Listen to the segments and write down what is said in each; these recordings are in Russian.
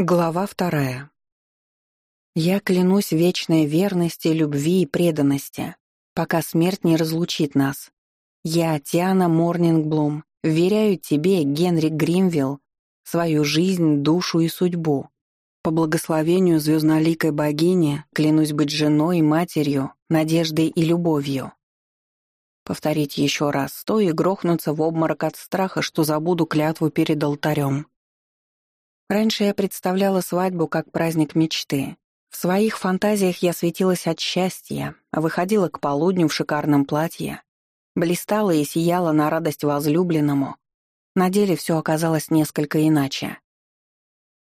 Глава вторая. Я клянусь вечной верности, любви и преданности, пока смерть не разлучит нас. Я, Тиана Морнингблум, вверяю тебе, Генри Гримвилл, свою жизнь, душу и судьбу. По благословению звездноликой богини клянусь быть женой, матерью, надеждой и любовью. Повторить еще раз, стоя и грохнуться в обморок от страха, что забуду клятву перед алтарем. Раньше я представляла свадьбу как праздник мечты. В своих фантазиях я светилась от счастья, выходила к полудню в шикарном платье, блистала и сияла на радость возлюбленному. На деле все оказалось несколько иначе.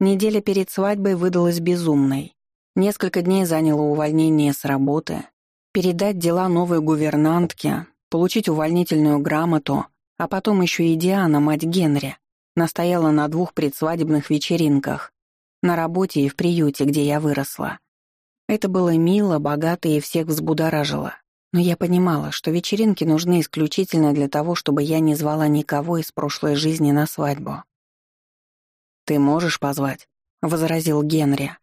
Неделя перед свадьбой выдалась безумной. Несколько дней заняло увольнение с работы, передать дела новой гувернантке, получить увольнительную грамоту, а потом еще и Диана, мать Генри, Настояла на двух предсвадебных вечеринках. На работе и в приюте, где я выросла. Это было мило, богато и всех взбудоражило. Но я понимала, что вечеринки нужны исключительно для того, чтобы я не звала никого из прошлой жизни на свадьбу. «Ты можешь позвать?» — возразил Генри.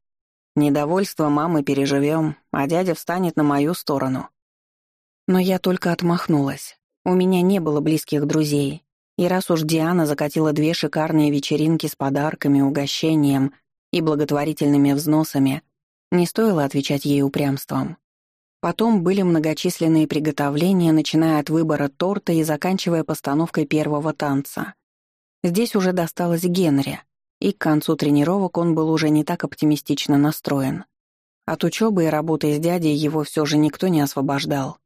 «Недовольство мамы переживем, а дядя встанет на мою сторону». Но я только отмахнулась. У меня не было близких друзей, и раз уж Диана закатила две шикарные вечеринки с подарками, угощением и благотворительными взносами, не стоило отвечать ей упрямством. Потом были многочисленные приготовления, начиная от выбора торта и заканчивая постановкой первого танца. Здесь уже досталось Генри, и к концу тренировок он был уже не так оптимистично настроен. От учебы и работы с дядей его все же никто не освобождал.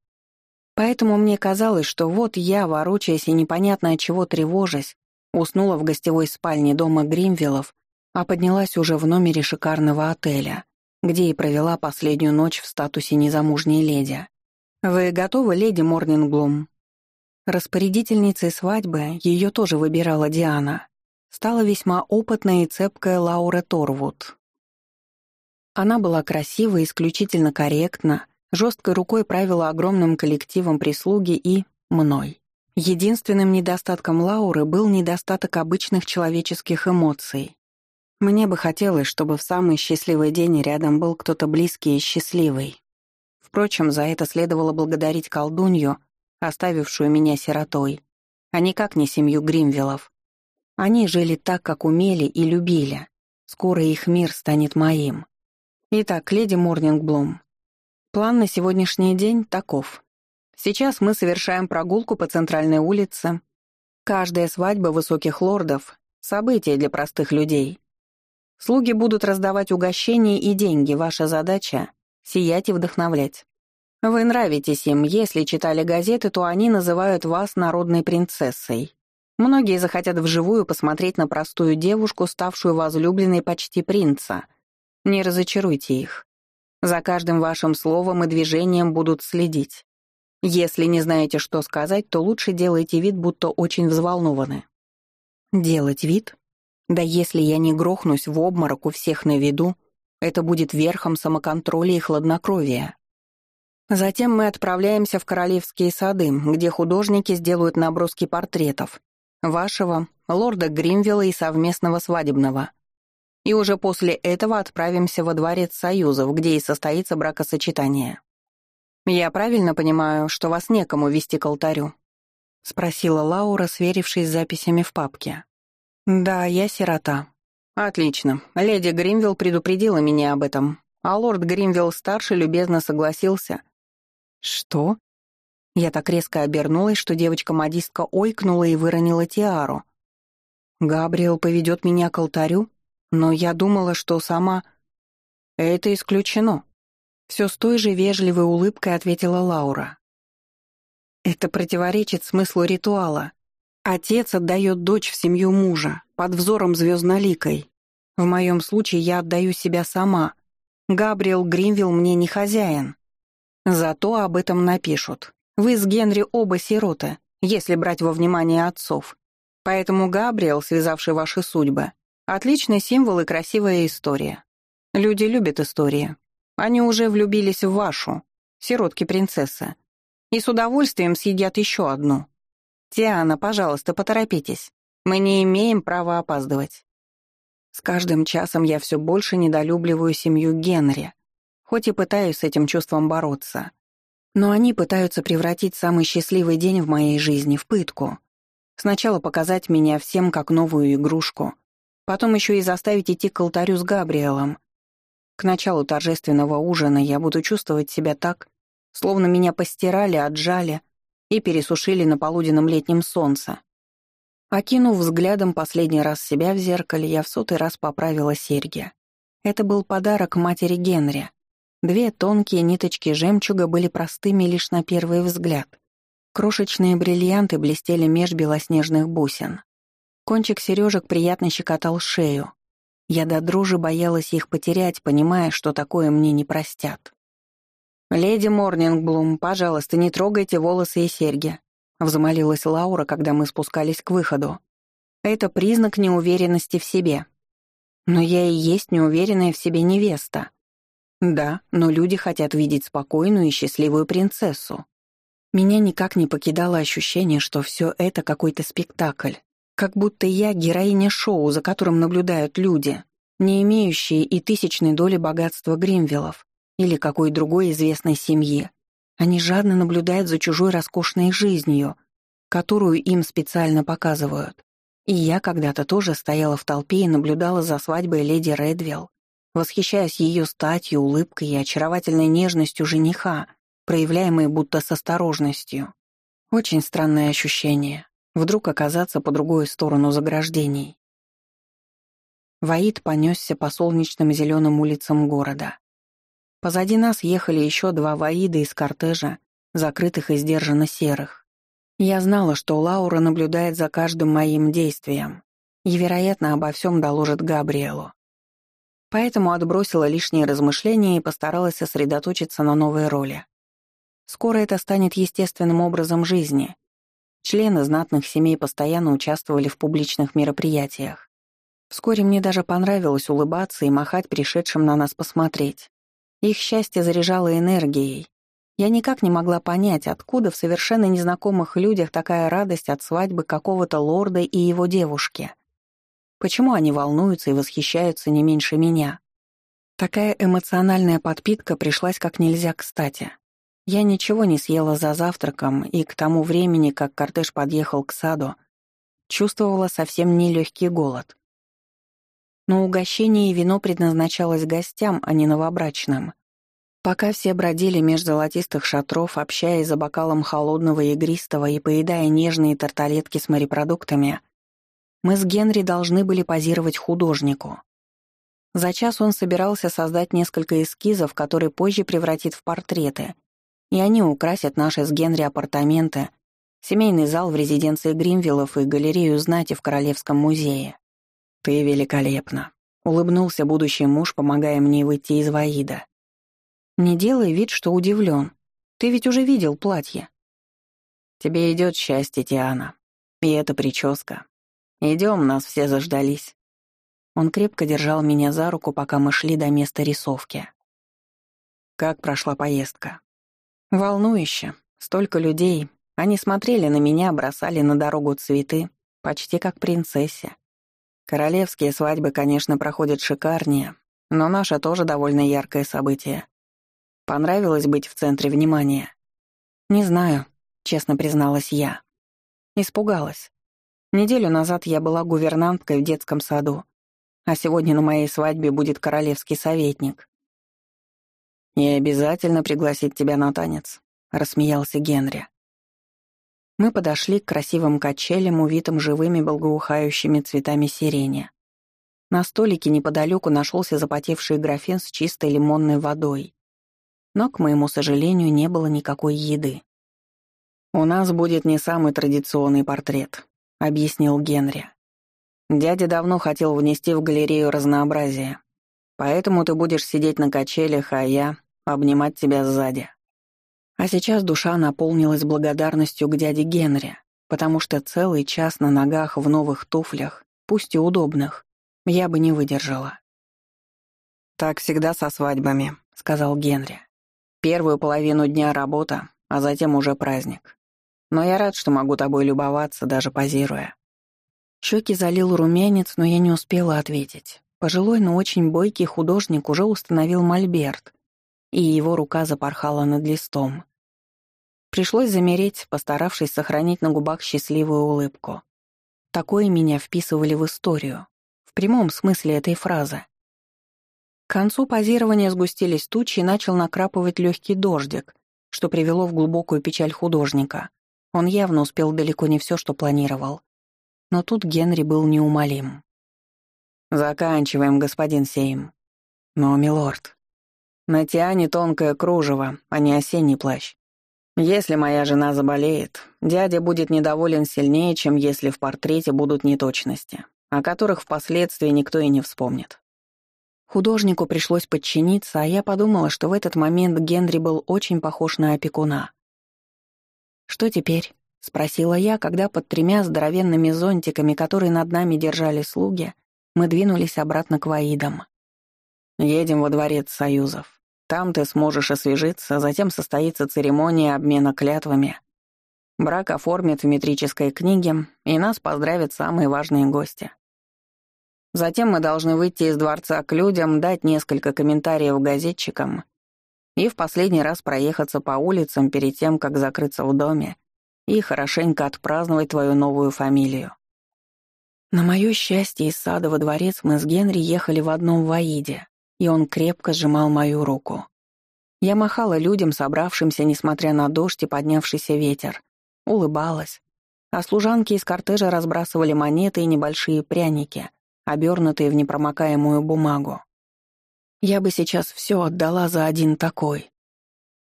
Поэтому мне казалось, что вот я, ворочаясь и непонятно от чего тревожась, уснула в гостевой спальне дома Гримвиллов, а поднялась уже в номере шикарного отеля, где и провела последнюю ночь в статусе незамужней леди. «Вы готовы, леди Морнингблум?» Распорядительницей свадьбы ее тоже выбирала Диана. Стала весьма опытная и цепкая Лаура Торвуд. Она была красива, исключительно корректна, жесткой рукой правила огромным коллективом прислуги и мной. Единственным недостатком Лауры был недостаток обычных человеческих эмоций. Мне бы хотелось, чтобы в самый счастливый день рядом был кто-то близкий и счастливый. Впрочем, за это следовало благодарить колдунью, оставившую меня сиротой, а никак не семью Гримвиллов. Они жили так, как умели и любили. Скоро их мир станет моим. Итак, леди Морнингблум, План на сегодняшний день таков. Сейчас мы совершаем прогулку по центральной улице. Каждая свадьба высоких лордов — событие для простых людей. Слуги будут раздавать угощения и деньги. Ваша задача — сиять и вдохновлять. Вы нравитесь им. Если читали газеты, то они называют вас народной принцессой. Многие захотят вживую посмотреть на простую девушку, ставшую возлюбленной почти принца. Не разочаруйте их. За каждым вашим словом и движением будут следить. Если не знаете, что сказать, то лучше делайте вид, будто очень взволнованы. Делать вид? Да если я не грохнусь в обморок у всех на виду, это будет верхом самоконтроля и хладнокровия. Затем мы отправляемся в Королевские сады, где художники сделают наброски портретов. Вашего, лорда Гримвилла и совместного свадебного и уже после этого отправимся во дворец Союзов, где и состоится бракосочетание. Я правильно понимаю, что вас некому вести к алтарю?» — спросила Лаура, сверившись с записями в папке. «Да, я сирота». «Отлично. Леди Гримвилл предупредила меня об этом, а лорд Гримвилл-старший любезно согласился». «Что?» Я так резко обернулась, что девочка-модистка ойкнула и выронила тиару. «Габриэл поведет меня к алтарю?» Но я думала, что сама... Это исключено. Все с той же вежливой улыбкой ответила Лаура. Это противоречит смыслу ритуала. Отец отдает дочь в семью мужа, под взором звездноликой. В моем случае я отдаю себя сама. Габриэл Гринвилл мне не хозяин. Зато об этом напишут. Вы с Генри оба сироты, если брать во внимание отцов. Поэтому Габриэл, связавший ваши судьбы, Отличный символ и красивая история. Люди любят истории. Они уже влюбились в вашу, сиротки-принцессы, и с удовольствием съедят еще одну. Тиана, пожалуйста, поторопитесь. Мы не имеем права опаздывать. С каждым часом я все больше недолюбливаю семью Генри, хоть и пытаюсь с этим чувством бороться. Но они пытаются превратить самый счастливый день в моей жизни в пытку. Сначала показать меня всем как новую игрушку, потом еще и заставить идти к алтарю с Габриэлом. К началу торжественного ужина я буду чувствовать себя так, словно меня постирали, отжали и пересушили на полуденном летнем солнце. Окинув взглядом последний раз себя в зеркале, я в сотый раз поправила серьги. Это был подарок матери Генри. Две тонкие ниточки жемчуга были простыми лишь на первый взгляд. Крошечные бриллианты блестели меж белоснежных бусин. Кончик сережек приятно щекотал шею. Я до дрожи боялась их потерять, понимая, что такое мне не простят. «Леди Морнингблум, пожалуйста, не трогайте волосы и серьги», — взмолилась Лаура, когда мы спускались к выходу. «Это признак неуверенности в себе». «Но я и есть неуверенная в себе невеста». «Да, но люди хотят видеть спокойную и счастливую принцессу». Меня никак не покидало ощущение, что все это какой-то спектакль. Как будто я героиня шоу, за которым наблюдают люди, не имеющие и тысячной доли богатства Гримвиллов или какой другой известной семьи. Они жадно наблюдают за чужой роскошной жизнью, которую им специально показывают. И я когда-то тоже стояла в толпе и наблюдала за свадьбой леди Редвилл, восхищаясь ее статью, улыбкой и очаровательной нежностью жениха, проявляемой будто с осторожностью. Очень странное ощущение — вдруг оказаться по другую сторону заграждений. Ваид понесся по солнечным зеленым улицам города. Позади нас ехали еще два воида из кортежа, закрытых и сдержанно серых. Я знала, что Лаура наблюдает за каждым моим действием и, вероятно, обо всем доложит Габриэлу. Поэтому отбросила лишние размышления и постаралась сосредоточиться на новой роли. Скоро это станет естественным образом жизни. Члены знатных семей постоянно участвовали в публичных мероприятиях. Вскоре мне даже понравилось улыбаться и махать пришедшим на нас посмотреть. Их счастье заряжало энергией. Я никак не могла понять, откуда в совершенно незнакомых людях такая радость от свадьбы какого-то лорда и его девушки. Почему они волнуются и восхищаются не меньше меня? Такая эмоциональная подпитка пришлась как нельзя кстати. Я ничего не съела за завтраком, и к тому времени, как кортеж подъехал к саду, чувствовала совсем нелегкий голод. Но угощение и вино предназначалось гостям, а не новобрачным. Пока все бродили меж золотистых шатров, общаясь за бокалом холодного игристого и поедая нежные тарталетки с морепродуктами, мы с Генри должны были позировать художнику. За час он собирался создать несколько эскизов, которые позже превратит в портреты, и они украсят наши с Генри апартаменты, семейный зал в резиденции Гримвиллов и галерею знати в Королевском музее. «Ты великолепна», — улыбнулся будущий муж, помогая мне выйти из Ваида. «Не делай вид, что удивлен. Ты ведь уже видел платье». «Тебе идет счастье, Тиана. И эта прическа. Идем, нас все заждались». Он крепко держал меня за руку, пока мы шли до места рисовки. Как прошла поездка? Волнующе. Столько людей. Они смотрели на меня, бросали на дорогу цветы, почти как принцессе. Королевские свадьбы, конечно, проходят шикарнее, но наша тоже довольно яркое событие. Понравилось быть в центре внимания? Не знаю, честно призналась я. Испугалась. Неделю назад я была гувернанткой в детском саду, а сегодня на моей свадьбе будет королевский советник. «И обязательно пригласить тебя на танец», — рассмеялся Генри. Мы подошли к красивым качелям, увитым живыми благоухающими цветами сирени. На столике неподалеку нашелся запотевший графин с чистой лимонной водой. Но, к моему сожалению, не было никакой еды. «У нас будет не самый традиционный портрет», — объяснил Генри. «Дядя давно хотел внести в галерею разнообразие, поэтому ты будешь сидеть на качелях, а я — обнимать тебя сзади». А сейчас душа наполнилась благодарностью к дяде Генри, потому что целый час на ногах в новых туфлях, пусть и удобных, я бы не выдержала. «Так всегда со свадьбами», — сказал Генри. «Первую половину дня работа, а затем уже праздник. Но я рад, что могу тобой любоваться, даже позируя». Щеки залил румянец, но я не успела ответить. Пожилой, но очень бойкий художник уже установил мольберт, и его рука запорхала над листом. Пришлось замереть, постаравшись сохранить на губах счастливую улыбку. Такое меня вписывали в историю, в прямом смысле этой фразы. К концу позирования сгустились тучи и начал накрапывать легкий дождик, что привело в глубокую печаль художника. Он явно успел далеко не все, что планировал. Но тут Генри был неумолим. «Заканчиваем, господин Сейм. Но, милорд, на Тиане тонкое кружево, а не осенний плащ. Если моя жена заболеет, дядя будет недоволен сильнее, чем если в портрете будут неточности, о которых впоследствии никто и не вспомнит. Художнику пришлось подчиниться, а я подумала, что в этот момент Генри был очень похож на опекуна. «Что теперь?» — спросила я, когда под тремя здоровенными зонтиками, которые над нами держали слуги, мы двинулись обратно к Ваидам. «Едем во дворец Союзов. Там ты сможешь освежиться, затем состоится церемония обмена клятвами. Брак оформят в метрической книге, и нас поздравят самые важные гости. Затем мы должны выйти из дворца к людям, дать несколько комментариев газетчикам и в последний раз проехаться по улицам перед тем, как закрыться в доме и хорошенько отпраздновать твою новую фамилию. На мое счастье, из сада во дворец мы с Генри ехали в одном воиде, и он крепко сжимал мою руку. Я махала людям, собравшимся, несмотря на дождь и поднявшийся ветер, улыбалась, а служанки из кортежа разбрасывали монеты и небольшие пряники, обернутые в непромокаемую бумагу. Я бы сейчас все отдала за один такой.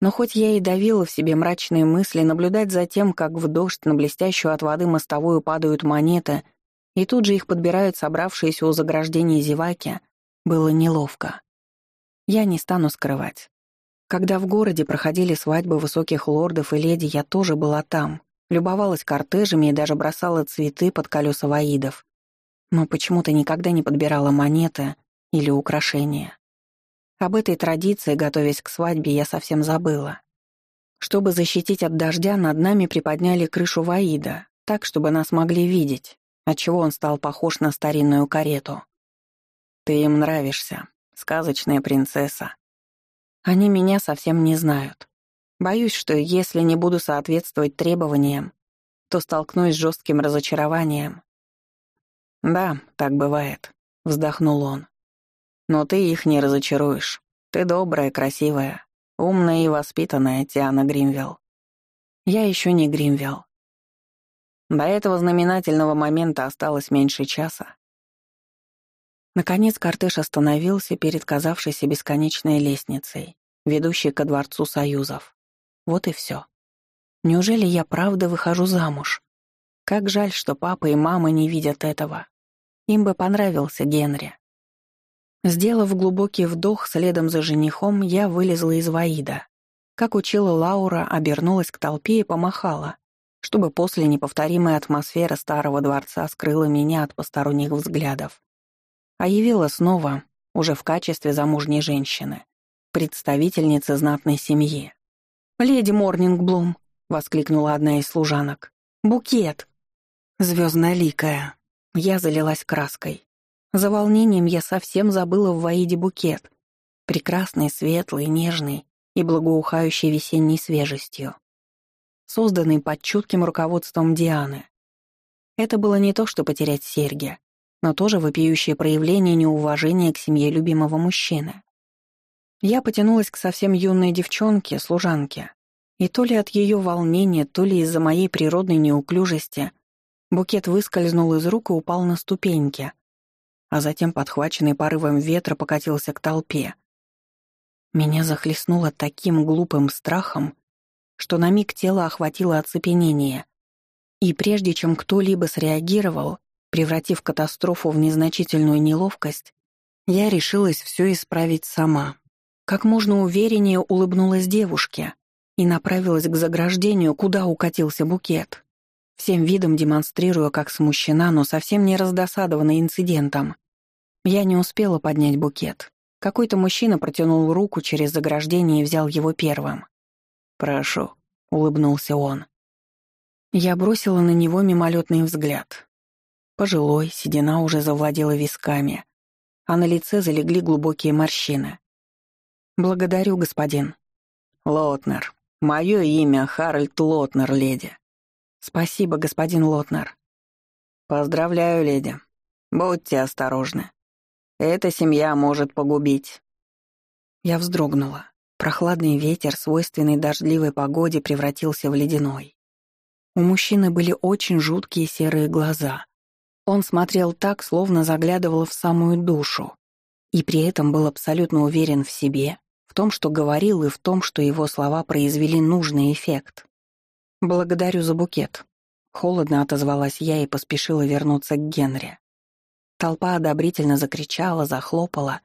Но хоть я и давила в себе мрачные мысли, наблюдать за тем, как в дождь на блестящую от воды мостовую падают монеты, и тут же их подбирают собравшиеся у заграждений зеваки, было неловко. Я не стану скрывать. Когда в городе проходили свадьбы высоких лордов и леди, я тоже была там, любовалась кортежами и даже бросала цветы под колеса ваидов. Но почему-то никогда не подбирала монеты или украшения. Об этой традиции, готовясь к свадьбе, я совсем забыла. Чтобы защитить от дождя, над нами приподняли крышу Ваида, так, чтобы нас могли видеть, отчего он стал похож на старинную карету. «Ты им нравишься, сказочная принцесса». Они меня совсем не знают. Боюсь, что если не буду соответствовать требованиям, то столкнусь с жестким разочарованием. «Да, так бывает», — вздохнул он. Но ты их не разочаруешь. Ты добрая, красивая, умная и воспитанная, Тиана Гримвелл. Я еще не Гримвелл. До этого знаменательного момента осталось меньше часа. Наконец кортеж остановился перед казавшейся бесконечной лестницей, ведущей ко Дворцу Союзов. Вот и все. Неужели я правда выхожу замуж? Как жаль, что папа и мама не видят этого. Им бы понравился Генри. Сделав глубокий вдох следом за женихом, я вылезла из Ваида. Как учила Лаура, обернулась к толпе и помахала, чтобы после неповторимой атмосферы старого дворца скрыла меня от посторонних взглядов. А явила снова, уже в качестве замужней женщины, представительницы знатной семьи. «Леди Морнингблум!» — воскликнула одна из служанок. «Букет!» Звездноликая. Я залилась краской. За волнением я совсем забыла в Ваиде букет. Прекрасный, светлый, нежный и благоухающий весенней свежестью. Созданный под чутким руководством Дианы. Это было не то, что потерять серьги, но тоже вопиющее проявление неуважения к семье любимого мужчины. Я потянулась к совсем юной девчонке, служанке, и то ли от ее волнения, то ли из-за моей природной неуклюжести букет выскользнул из рук и упал на ступеньки, а затем, подхваченный порывом ветра, покатился к толпе. Меня захлестнуло таким глупым страхом, что на миг тело охватило оцепенение. И прежде чем кто-либо среагировал, превратив катастрофу в незначительную неловкость, я решилась все исправить сама. Как можно увереннее улыбнулась девушке и направилась к заграждению, куда укатился букет всем видом демонстрируя, как смущена, но совсем не раздосадована инцидентом. Я не успела поднять букет. Какой-то мужчина протянул руку через заграждение и взял его первым. «Прошу», — улыбнулся он. Я бросила на него мимолетный взгляд. Пожилой, седина уже завладела висками, а на лице залегли глубокие морщины. «Благодарю, господин». «Лотнер. Мое имя Харальд Лотнер, леди». «Спасибо, господин Лотнер». «Поздравляю, леди. Будьте осторожны. Эта семья может погубить». Я вздрогнула. Прохладный ветер, свойственный дождливой погоде, превратился в ледяной. У мужчины были очень жуткие серые глаза. Он смотрел так, словно заглядывал в самую душу. И при этом был абсолютно уверен в себе, в том, что говорил, и в том, что его слова произвели нужный эффект. «Благодарю за букет». Холодно отозвалась я и поспешила вернуться к Генри. Толпа одобрительно закричала, захлопала.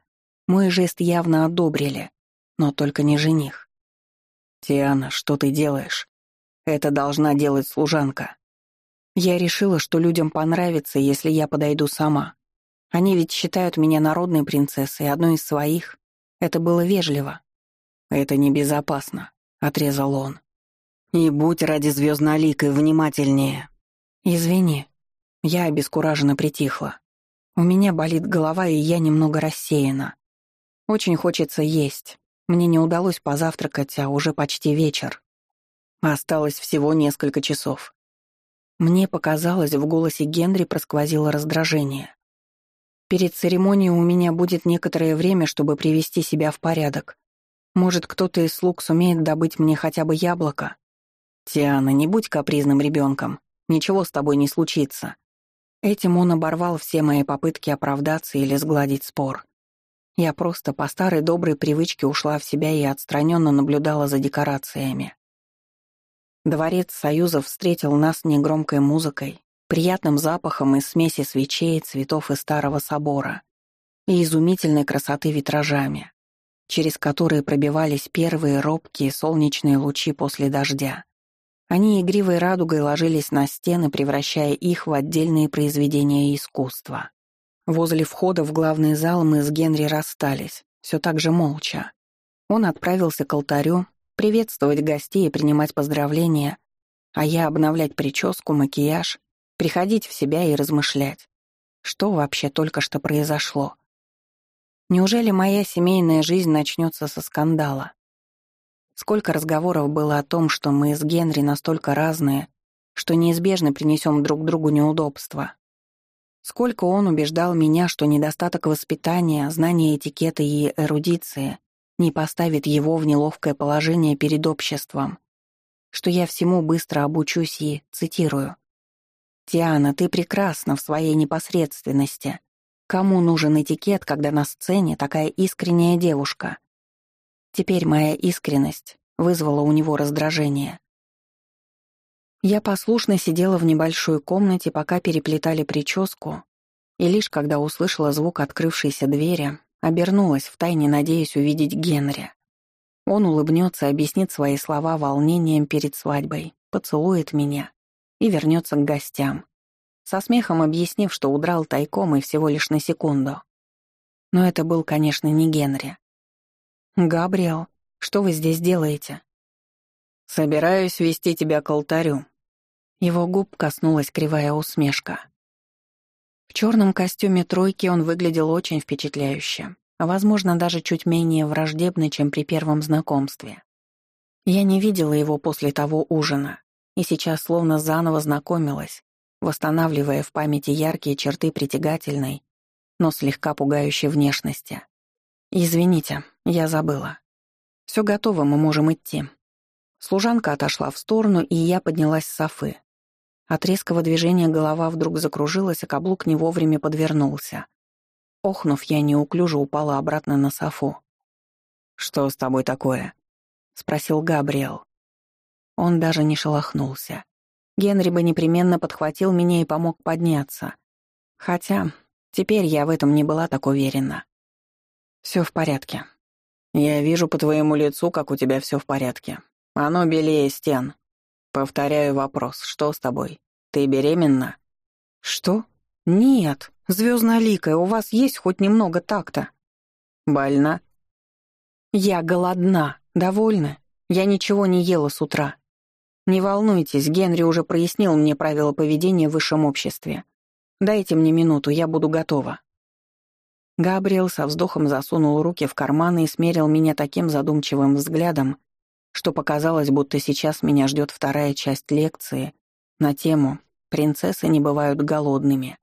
Мой жест явно одобрили, но только не жених. «Тиана, что ты делаешь? Это должна делать служанка». Я решила, что людям понравится, если я подойду сама. Они ведь считают меня народной принцессой, одной из своих. Это было вежливо. «Это небезопасно», — отрезал он. «И будь ради звездноликой внимательнее». «Извини». Я обескураженно притихла. У меня болит голова, и я немного рассеяна. Очень хочется есть. Мне не удалось позавтракать, а уже почти вечер. Осталось всего несколько часов. Мне показалось, в голосе Генри просквозило раздражение. Перед церемонией у меня будет некоторое время, чтобы привести себя в порядок. Может, кто-то из слуг сумеет добыть мне хотя бы яблоко? Тиана, не будь капризным ребенком. Ничего с тобой не случится. Этим он оборвал все мои попытки оправдаться или сгладить спор. Я просто по старой доброй привычке ушла в себя и отстраненно наблюдала за декорациями. Дворец Союзов встретил нас негромкой музыкой, приятным запахом из смеси свечей, цветов и старого собора и изумительной красоты витражами, через которые пробивались первые робкие солнечные лучи после дождя. Они игривой радугой ложились на стены, превращая их в отдельные произведения искусства. Возле входа в главный зал мы с Генри расстались, все так же молча. Он отправился к алтарю, приветствовать гостей и принимать поздравления, а я обновлять прическу, макияж, приходить в себя и размышлять. Что вообще только что произошло? Неужели моя семейная жизнь начнется со скандала? Сколько разговоров было о том, что мы с Генри настолько разные, что неизбежно принесем друг другу неудобства. Сколько он убеждал меня, что недостаток воспитания, знания этикета и эрудиции не поставит его в неловкое положение перед обществом, что я всему быстро обучусь и, цитирую, «Тиана, ты прекрасна в своей непосредственности. Кому нужен этикет, когда на сцене такая искренняя девушка?» Теперь моя искренность вызвала у него раздражение. Я послушно сидела в небольшой комнате, пока переплетали прическу, и лишь когда услышала звук открывшейся двери, обернулась, втайне надеясь увидеть Генри. Он улыбнется, объяснит свои слова волнением перед свадьбой, поцелует меня и вернется к гостям, со смехом объяснив, что удрал тайком и всего лишь на секунду. Но это был, конечно, не Генри. «Габриэл, что вы здесь делаете?» «Собираюсь вести тебя к алтарю». Его губ коснулась кривая усмешка. В черном костюме тройки он выглядел очень впечатляюще, а, возможно, даже чуть менее враждебно, чем при первом знакомстве. Я не видела его после того ужина, и сейчас словно заново знакомилась, восстанавливая в памяти яркие черты притягательной, но слегка пугающей внешности. «Извините, я забыла. Все готово, мы можем идти». Служанка отошла в сторону, и я поднялась с софы. От резкого движения голова вдруг закружилась, а каблук не вовремя подвернулся. Охнув, я неуклюже упала обратно на софу. «Что с тобой такое?» — спросил Габриэл. Он даже не шелохнулся. Генри бы непременно подхватил меня и помог подняться. Хотя теперь я в этом не была так уверена. Все в порядке. Я вижу по твоему лицу, как у тебя все в порядке. Оно белее стен. Повторяю вопрос, что с тобой? Ты беременна? Что? Нет. Звездноликая, у вас есть хоть немного такта? Больна? Я голодна. Довольна? Я ничего не ела с утра. Не волнуйтесь, Генри уже прояснил мне правила поведения в высшем обществе. Дайте мне минуту, я буду готова. Габриэл со вздохом засунул руки в карманы и смерил меня таким задумчивым взглядом, что показалось, будто сейчас меня ждет вторая часть лекции на тему «Принцессы не бывают голодными».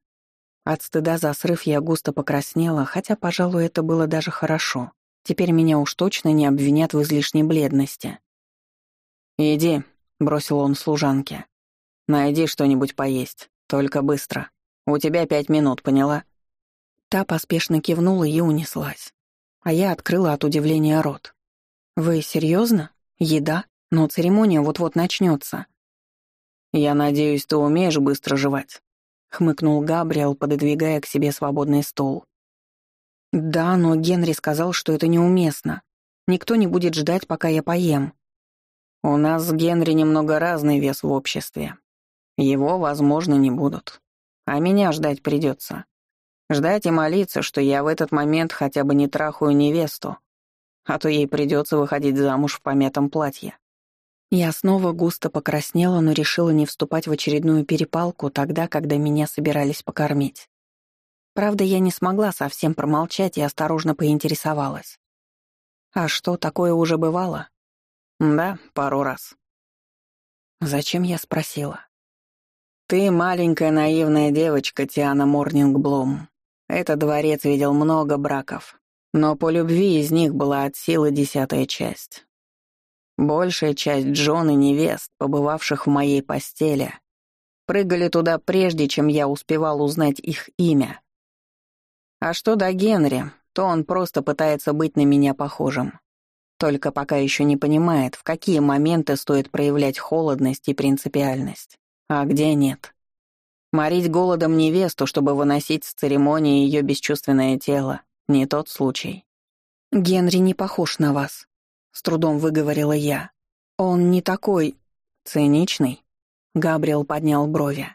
От стыда за срыв я густо покраснела, хотя, пожалуй, это было даже хорошо. Теперь меня уж точно не обвинят в излишней бледности. «Иди», — бросил он служанке. «Найди что-нибудь поесть, только быстро. У тебя пять минут, поняла?» Та поспешно кивнула и унеслась. А я открыла от удивления рот. «Вы серьезно? Еда? Но церемония вот-вот начнется. «Я надеюсь, ты умеешь быстро жевать», — хмыкнул Габриэл, пододвигая к себе свободный стол. «Да, но Генри сказал, что это неуместно. Никто не будет ждать, пока я поем». «У нас с Генри немного разный вес в обществе. Его, возможно, не будут. А меня ждать придется. Ждать и молиться, что я в этот момент хотя бы не трахаю невесту, а то ей придется выходить замуж в помятом платье. Я снова густо покраснела, но решила не вступать в очередную перепалку тогда, когда меня собирались покормить. Правда, я не смогла совсем промолчать и осторожно поинтересовалась. «А что, такое уже бывало?» «Да, пару раз». Зачем я спросила? «Ты маленькая наивная девочка, Тиана Морнингблом. Этот дворец видел много браков, но по любви из них была от силы десятая часть. Большая часть Джон и невест, побывавших в моей постели, прыгали туда прежде, чем я успевал узнать их имя. А что до Генри, то он просто пытается быть на меня похожим. Только пока еще не понимает, в какие моменты стоит проявлять холодность и принципиальность, а где нет. Морить голодом невесту, чтобы выносить с церемонии ее бесчувственное тело, не тот случай. «Генри не похож на вас», — с трудом выговорила я. «Он не такой... циничный?» Габриэл поднял брови.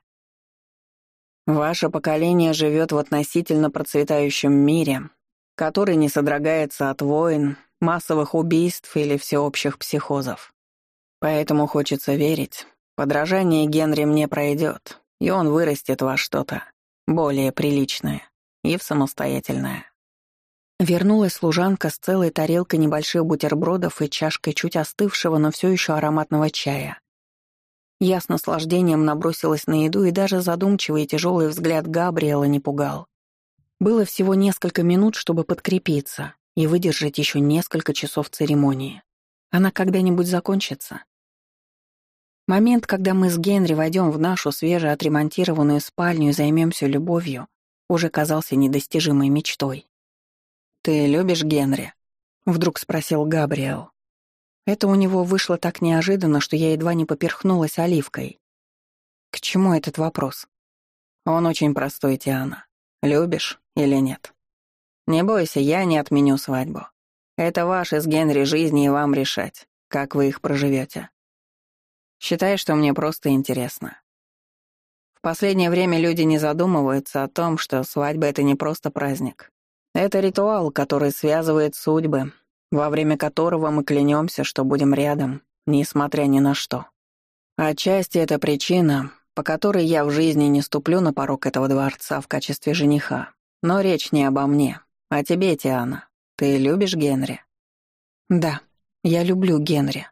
«Ваше поколение живет в относительно процветающем мире, который не содрогается от войн, массовых убийств или всеобщих психозов. Поэтому хочется верить, подражание Генри мне пройдет, и он вырастет во что-то более приличное и в самостоятельное». Вернулась служанка с целой тарелкой небольших бутербродов и чашкой чуть остывшего, но все еще ароматного чая. Я с наслаждением набросилась на еду, и даже задумчивый и тяжелый взгляд Габриэла не пугал. Было всего несколько минут, чтобы подкрепиться и выдержать еще несколько часов церемонии. Она когда-нибудь закончится. Момент, когда мы с Генри войдем в нашу свежеотремонтированную спальню и займемся любовью, уже казался недостижимой мечтой. «Ты любишь Генри?» — вдруг спросил Габриэл. Это у него вышло так неожиданно, что я едва не поперхнулась оливкой. К чему этот вопрос? Он очень простой, Тиана. Любишь или нет? Не бойся, я не отменю свадьбу. Это ваши с Генри жизни и вам решать, как вы их проживете. Считай, что мне просто интересно. В последнее время люди не задумываются о том, что свадьба — это не просто праздник. Это ритуал, который связывает судьбы, во время которого мы клянемся, что будем рядом, несмотря ни на что. Отчасти это причина, по которой я в жизни не ступлю на порог этого дворца в качестве жениха. Но речь не обо мне, а тебе, Тиана. Ты любишь Генри? Да, я люблю Генри.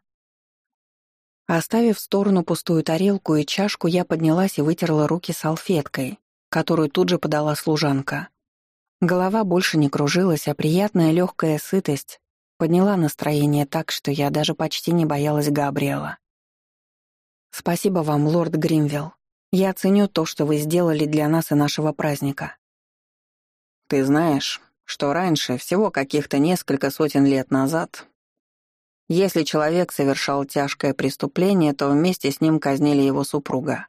Оставив в сторону пустую тарелку и чашку, я поднялась и вытерла руки салфеткой, которую тут же подала служанка. Голова больше не кружилась, а приятная легкая сытость подняла настроение так, что я даже почти не боялась Габриэла. «Спасибо вам, лорд Гримвилл. Я ценю то, что вы сделали для нас и нашего праздника». «Ты знаешь, что раньше, всего каких-то несколько сотен лет назад, если человек совершал тяжкое преступление, то вместе с ним казнили его супруга.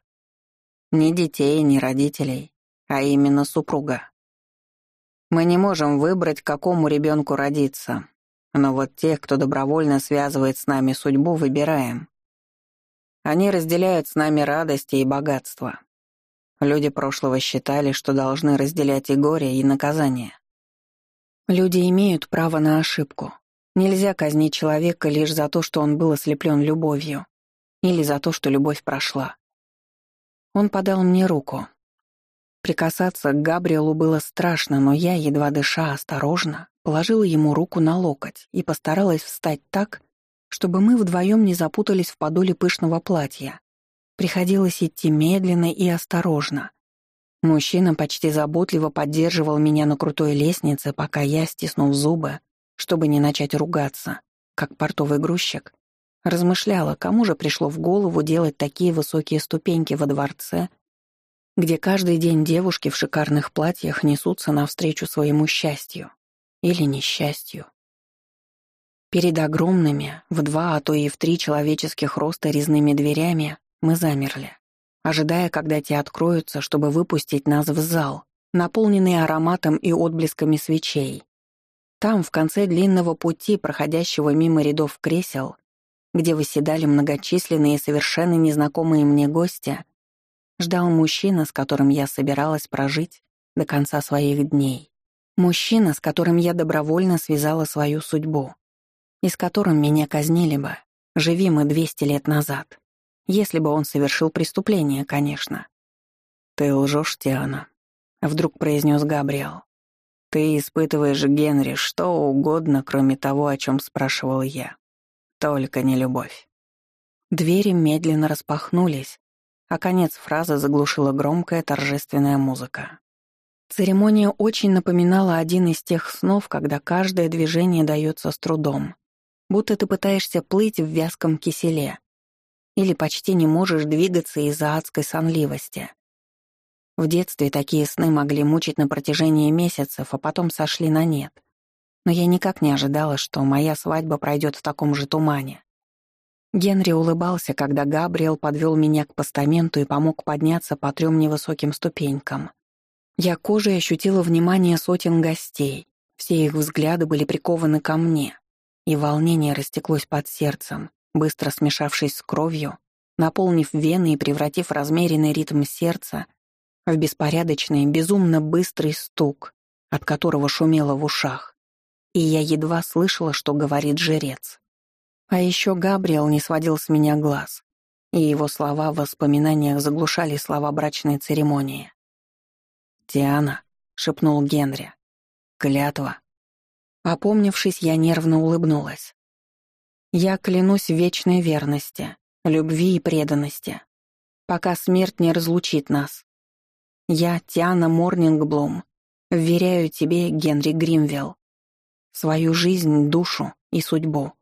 Ни детей, ни родителей, а именно супруга. Мы не можем выбрать, какому ребенку родиться, но вот тех, кто добровольно связывает с нами судьбу, выбираем. Они разделяют с нами радости и богатство. Люди прошлого считали, что должны разделять и горе, и наказание. Люди имеют право на ошибку. Нельзя казнить человека лишь за то, что он был ослеплен любовью, или за то, что любовь прошла. Он подал мне руку. Прикасаться к Габриэлу было страшно, но я, едва дыша, осторожно, положила ему руку на локоть и постаралась встать так, чтобы мы вдвоем не запутались в подоле пышного платья. Приходилось идти медленно и осторожно. Мужчина почти заботливо поддерживал меня на крутой лестнице, пока я, стиснув зубы, чтобы не начать ругаться, как портовый грузчик, размышляла, кому же пришло в голову делать такие высокие ступеньки во дворце где каждый день девушки в шикарных платьях несутся навстречу своему счастью или несчастью. Перед огромными, в два, а то и в три человеческих роста резными дверями мы замерли, ожидая, когда те откроются, чтобы выпустить нас в зал, наполненный ароматом и отблесками свечей. Там, в конце длинного пути, проходящего мимо рядов кресел, где выседали многочисленные совершенно незнакомые мне гости, ждал мужчина, с которым я собиралась прожить до конца своих дней. Мужчина, с которым я добровольно связала свою судьбу. И с которым меня казнили бы, живи мы 200 лет назад. Если бы он совершил преступление, конечно. «Ты лжешь, Тиана», — вдруг произнес Габриэл. «Ты испытываешь, Генри, что угодно, кроме того, о чем спрашивал я. Только не любовь». Двери медленно распахнулись, а конец фразы заглушила громкая торжественная музыка. Церемония очень напоминала один из тех снов, когда каждое движение дается с трудом, будто ты пытаешься плыть в вязком киселе или почти не можешь двигаться из-за адской сонливости. В детстве такие сны могли мучить на протяжении месяцев, а потом сошли на нет. Но я никак не ожидала, что моя свадьба пройдет в таком же тумане. Генри улыбался, когда Габриэл подвел меня к постаменту и помог подняться по трем невысоким ступенькам. Я кожей ощутила внимание сотен гостей. Все их взгляды были прикованы ко мне, и волнение растеклось под сердцем, быстро смешавшись с кровью, наполнив вены и превратив размеренный ритм сердца в беспорядочный, безумно быстрый стук, от которого шумело в ушах. И я едва слышала, что говорит жрец. А еще Габриэл не сводил с меня глаз, и его слова в воспоминаниях заглушали слова брачной церемонии. «Тиана», — шепнул Генри, — «клятва». Опомнившись, я нервно улыбнулась. «Я клянусь вечной верности, любви и преданности, пока смерть не разлучит нас. Я, Тиана Морнингблум, вверяю тебе, Генри Гримвелл, свою жизнь, душу и судьбу.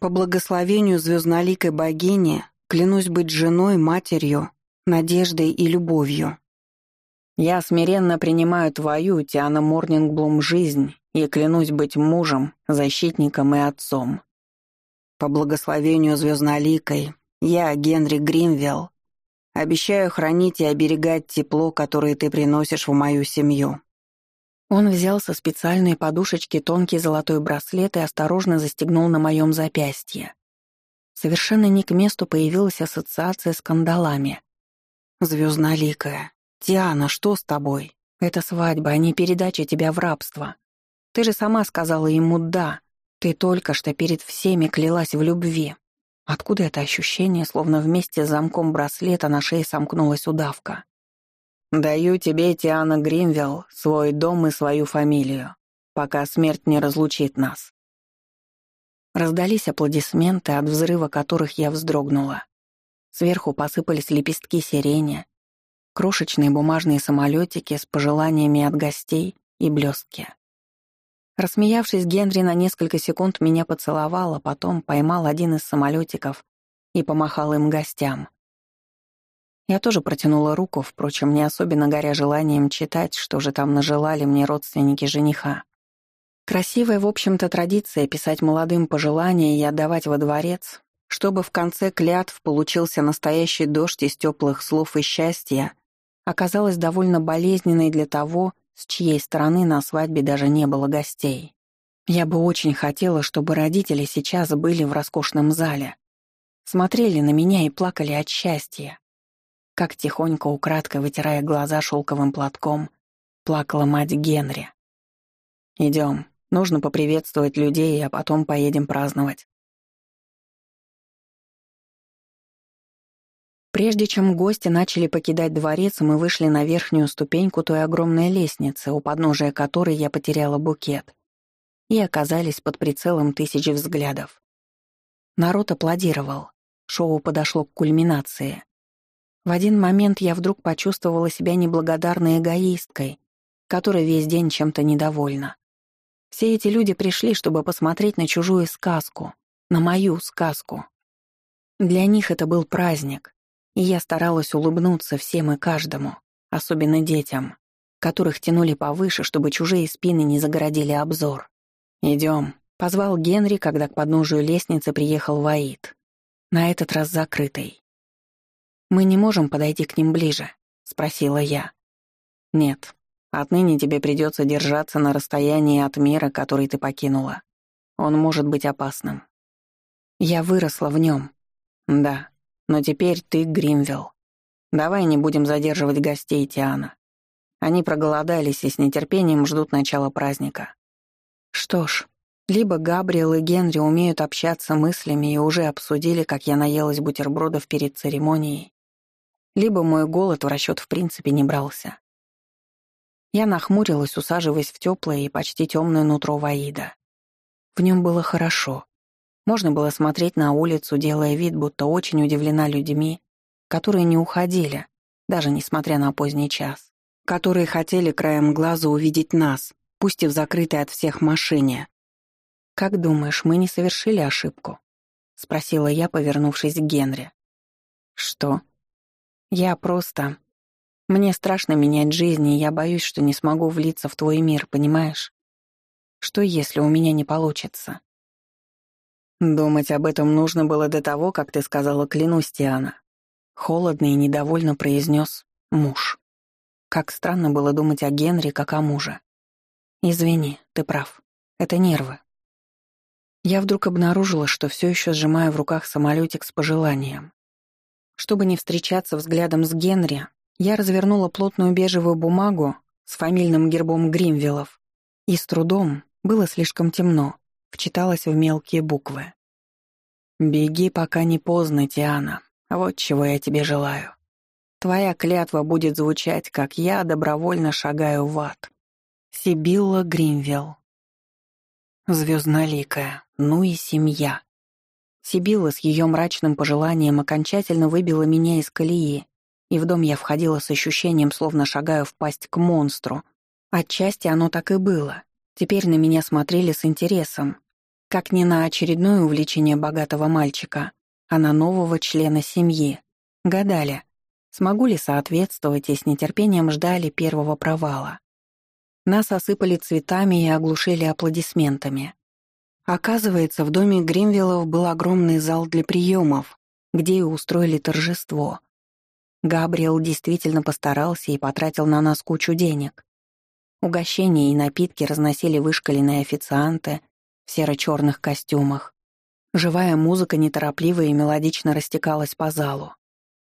По благословению звездноликой богини клянусь быть женой, матерью, надеждой и любовью. Я смиренно принимаю твою, Тиана Морнингблум, жизнь и клянусь быть мужем, защитником и отцом. По благословению звездноликой я, Генри Гринвелл, обещаю хранить и оберегать тепло, которое ты приносишь в мою семью. Он взял со специальной подушечки тонкий золотой браслет и осторожно застегнул на моем запястье. Совершенно не к месту появилась ассоциация с кандалами. «Звездноликая. Диана, что с тобой? Это свадьба, а не передача тебя в рабство. Ты же сама сказала ему «да». Ты только что перед всеми клялась в любви. Откуда это ощущение, словно вместе с замком браслета на шее сомкнулась удавка? Даю тебе, Тиана Гринвелл, свой дом и свою фамилию, пока смерть не разлучит нас». Раздались аплодисменты, от взрыва которых я вздрогнула. Сверху посыпались лепестки сирени, крошечные бумажные самолетики с пожеланиями от гостей и блестки. Рассмеявшись, Генри на несколько секунд меня поцеловал, а потом поймал один из самолетиков и помахал им гостям. Я тоже протянула руку, впрочем, не особенно горя желанием читать, что же там нажелали мне родственники жениха. Красивая, в общем-то, традиция писать молодым пожелания и отдавать во дворец, чтобы в конце клятв получился настоящий дождь из теплых слов и счастья, оказалась довольно болезненной для того, с чьей стороны на свадьбе даже не было гостей. Я бы очень хотела, чтобы родители сейчас были в роскошном зале, смотрели на меня и плакали от счастья, как тихонько, украдкой вытирая глаза шелковым платком, плакала мать Генри. «Идем, нужно поприветствовать людей, а потом поедем праздновать». Прежде чем гости начали покидать дворец, мы вышли на верхнюю ступеньку той огромной лестницы, у подножия которой я потеряла букет, и оказались под прицелом тысячи взглядов. Народ аплодировал. Шоу подошло к кульминации. В один момент я вдруг почувствовала себя неблагодарной эгоисткой, которая весь день чем-то недовольна. Все эти люди пришли, чтобы посмотреть на чужую сказку, на мою сказку. Для них это был праздник, и я старалась улыбнуться всем и каждому, особенно детям, которых тянули повыше, чтобы чужие спины не загородили обзор. «Идем», — позвал Генри, когда к подножию лестницы приехал Ваид. На этот раз закрытый. «Мы не можем подойти к ним ближе», — спросила я. «Нет, отныне тебе придется держаться на расстоянии от мира, который ты покинула. Он может быть опасным». «Я выросла в нем. «Да, но теперь ты Гримвилл. Давай не будем задерживать гостей Тиана. Они проголодались и с нетерпением ждут начала праздника. Что ж, либо Габриэл и Генри умеют общаться мыслями и уже обсудили, как я наелась бутербродов перед церемонией, либо мой голод в расчет в принципе не брался. Я нахмурилась, усаживаясь в теплое и почти темное нутро Ваида. В нем было хорошо. Можно было смотреть на улицу, делая вид, будто очень удивлена людьми, которые не уходили, даже несмотря на поздний час, которые хотели краем глаза увидеть нас, пусть и в закрытой от всех машине. «Как думаешь, мы не совершили ошибку?» — спросила я, повернувшись к Генри. «Что?» «Я просто... Мне страшно менять жизнь, и я боюсь, что не смогу влиться в твой мир, понимаешь? Что, если у меня не получится?» Думать об этом нужно было до того, как ты сказала «клянусь, Тиана». Холодно и недовольно произнес «муж». Как странно было думать о Генри как о муже. «Извини, ты прав. Это нервы». Я вдруг обнаружила, что все еще сжимаю в руках самолетик с пожеланием. Чтобы не встречаться взглядом с Генри, я развернула плотную бежевую бумагу с фамильным гербом Гримвиллов, и с трудом, было слишком темно, вчиталась в мелкие буквы. «Беги, пока не поздно, Тиана. Вот чего я тебе желаю. Твоя клятва будет звучать, как я добровольно шагаю в ад. Сибилла Гримвилл. Звездноликая, ну и семья. Сибилла с ее мрачным пожеланием окончательно выбила меня из колеи, и в дом я входила с ощущением, словно шагаю в пасть к монстру. Отчасти оно так и было. Теперь на меня смотрели с интересом, как не на очередное увлечение богатого мальчика, а на нового члена семьи. Гадали, смогу ли соответствовать и с нетерпением ждали первого провала. Нас осыпали цветами и оглушили аплодисментами. Оказывается, в доме Гримвиллов был огромный зал для приемов, где и устроили торжество. Габриэл действительно постарался и потратил на нас кучу денег. Угощения и напитки разносили вышкаленные официанты, в серо-черных костюмах. Живая музыка неторопливо и мелодично растекалась по залу.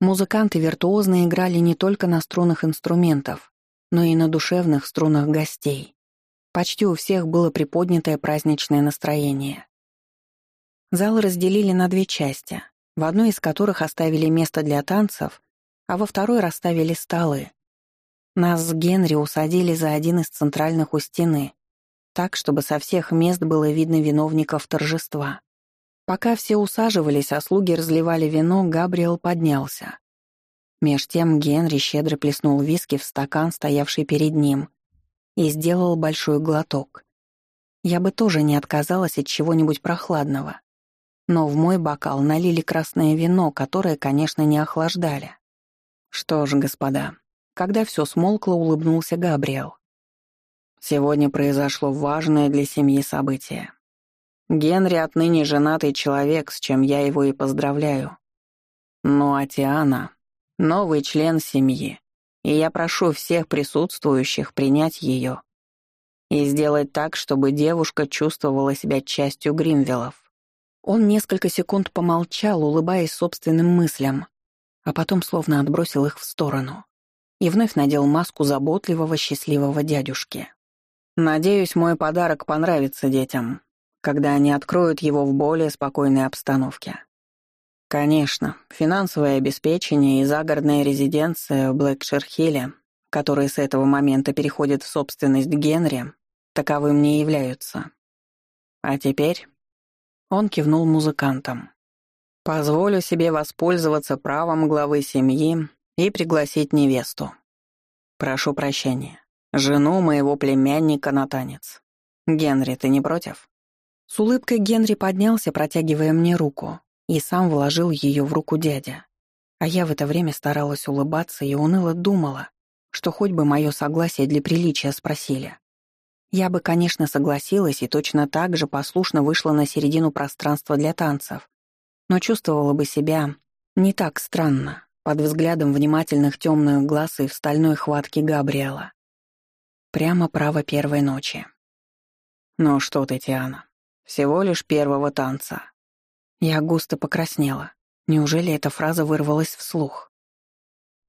Музыканты виртуозно играли не только на струнах инструментов, но и на душевных струнах гостей. Почти у всех было приподнятое праздничное настроение. Зал разделили на две части, в одной из которых оставили место для танцев, а во второй расставили столы. Нас с Генри усадили за один из центральных у стены, так, чтобы со всех мест было видно виновников торжества. Пока все усаживались, а слуги разливали вино, Габриэл поднялся. Меж тем Генри щедро плеснул виски в стакан, стоявший перед ним, и сделал большой глоток. Я бы тоже не отказалась от чего-нибудь прохладного. Но в мой бокал налили красное вино, которое, конечно, не охлаждали. Что ж, господа, когда все смолкло, улыбнулся Габриэл. Сегодня произошло важное для семьи событие. Генри отныне женатый человек, с чем я его и поздравляю. Ну а Тиана — новый член семьи, и я прошу всех присутствующих принять ее и сделать так, чтобы девушка чувствовала себя частью Гримвиллов. Он несколько секунд помолчал, улыбаясь собственным мыслям, а потом словно отбросил их в сторону и вновь надел маску заботливого счастливого дядюшки. Надеюсь, мой подарок понравится детям, когда они откроют его в более спокойной обстановке. Конечно, финансовое обеспечение и загородная резиденция в Блэкшир-Хилле, которые с этого момента переходят в собственность Генри, таковым не являются. А теперь он кивнул музыкантам. Позволю себе воспользоваться правом главы семьи и пригласить невесту. Прошу прощения. Жену моего племянника на танец. Генри, ты не против? С улыбкой Генри поднялся, протягивая мне руку, и сам вложил ее в руку дядя. А я в это время старалась улыбаться и уныло думала, что хоть бы мое согласие для приличия спросили. Я бы, конечно, согласилась и точно так же послушно вышла на середину пространства для танцев, но чувствовала бы себя не так странно под взглядом внимательных темных глаз и в стальной хватке Габриэла. Прямо право первой ночи. «Ну что ты, Тиана, всего лишь первого танца». Я густо покраснела. Неужели эта фраза вырвалась вслух?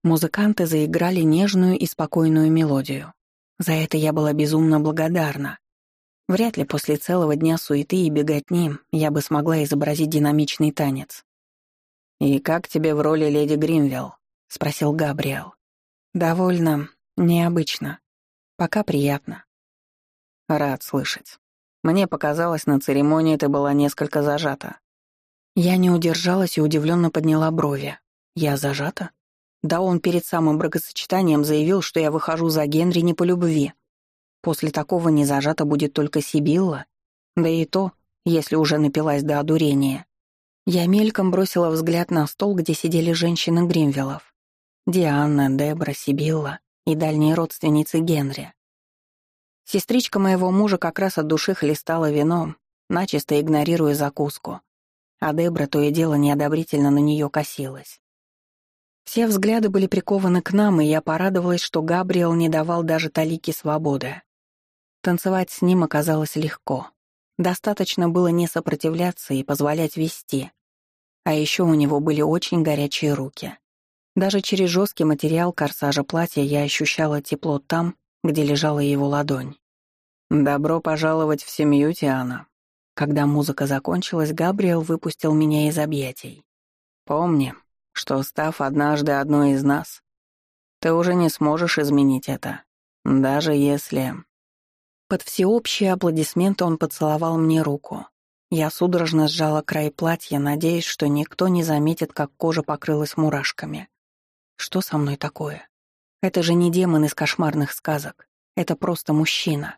Музыканты заиграли нежную и спокойную мелодию. За это я была безумно благодарна. Вряд ли после целого дня суеты и беготни я бы смогла изобразить динамичный танец. «И как тебе в роли леди Гримвилл?» — спросил Габриэл. «Довольно необычно. Пока приятно». «Рад слышать. Мне показалось, на церемонии ты была несколько зажата». Я не удержалась и удивленно подняла брови. «Я зажата?» Да он перед самым бракосочетанием заявил, что я выхожу за Генри не по любви. После такого не зажата будет только Сибилла, да и то, если уже напилась до одурения. Я мельком бросила взгляд на стол, где сидели женщины Гримвиллов. Диана, Дебра, Сибилла и дальние родственницы Генри. Сестричка моего мужа как раз от души хлестала вином, начисто игнорируя закуску, а Дебра то и дело неодобрительно на нее косилась. Все взгляды были прикованы к нам, и я порадовалась, что Габриэл не давал даже талики свободы. Танцевать с ним оказалось легко. Достаточно было не сопротивляться и позволять вести. А еще у него были очень горячие руки. Даже через жесткий материал корсажа платья я ощущала тепло там, где лежала его ладонь. «Добро пожаловать в семью, Тиана». Когда музыка закончилась, Габриэл выпустил меня из объятий. «Помни, что, став однажды одной из нас, ты уже не сможешь изменить это, даже если...» Под всеобщие аплодисменты он поцеловал мне руку. Я судорожно сжала край платья, надеясь, что никто не заметит, как кожа покрылась мурашками. Что со мной такое? Это же не демон из кошмарных сказок. Это просто мужчина.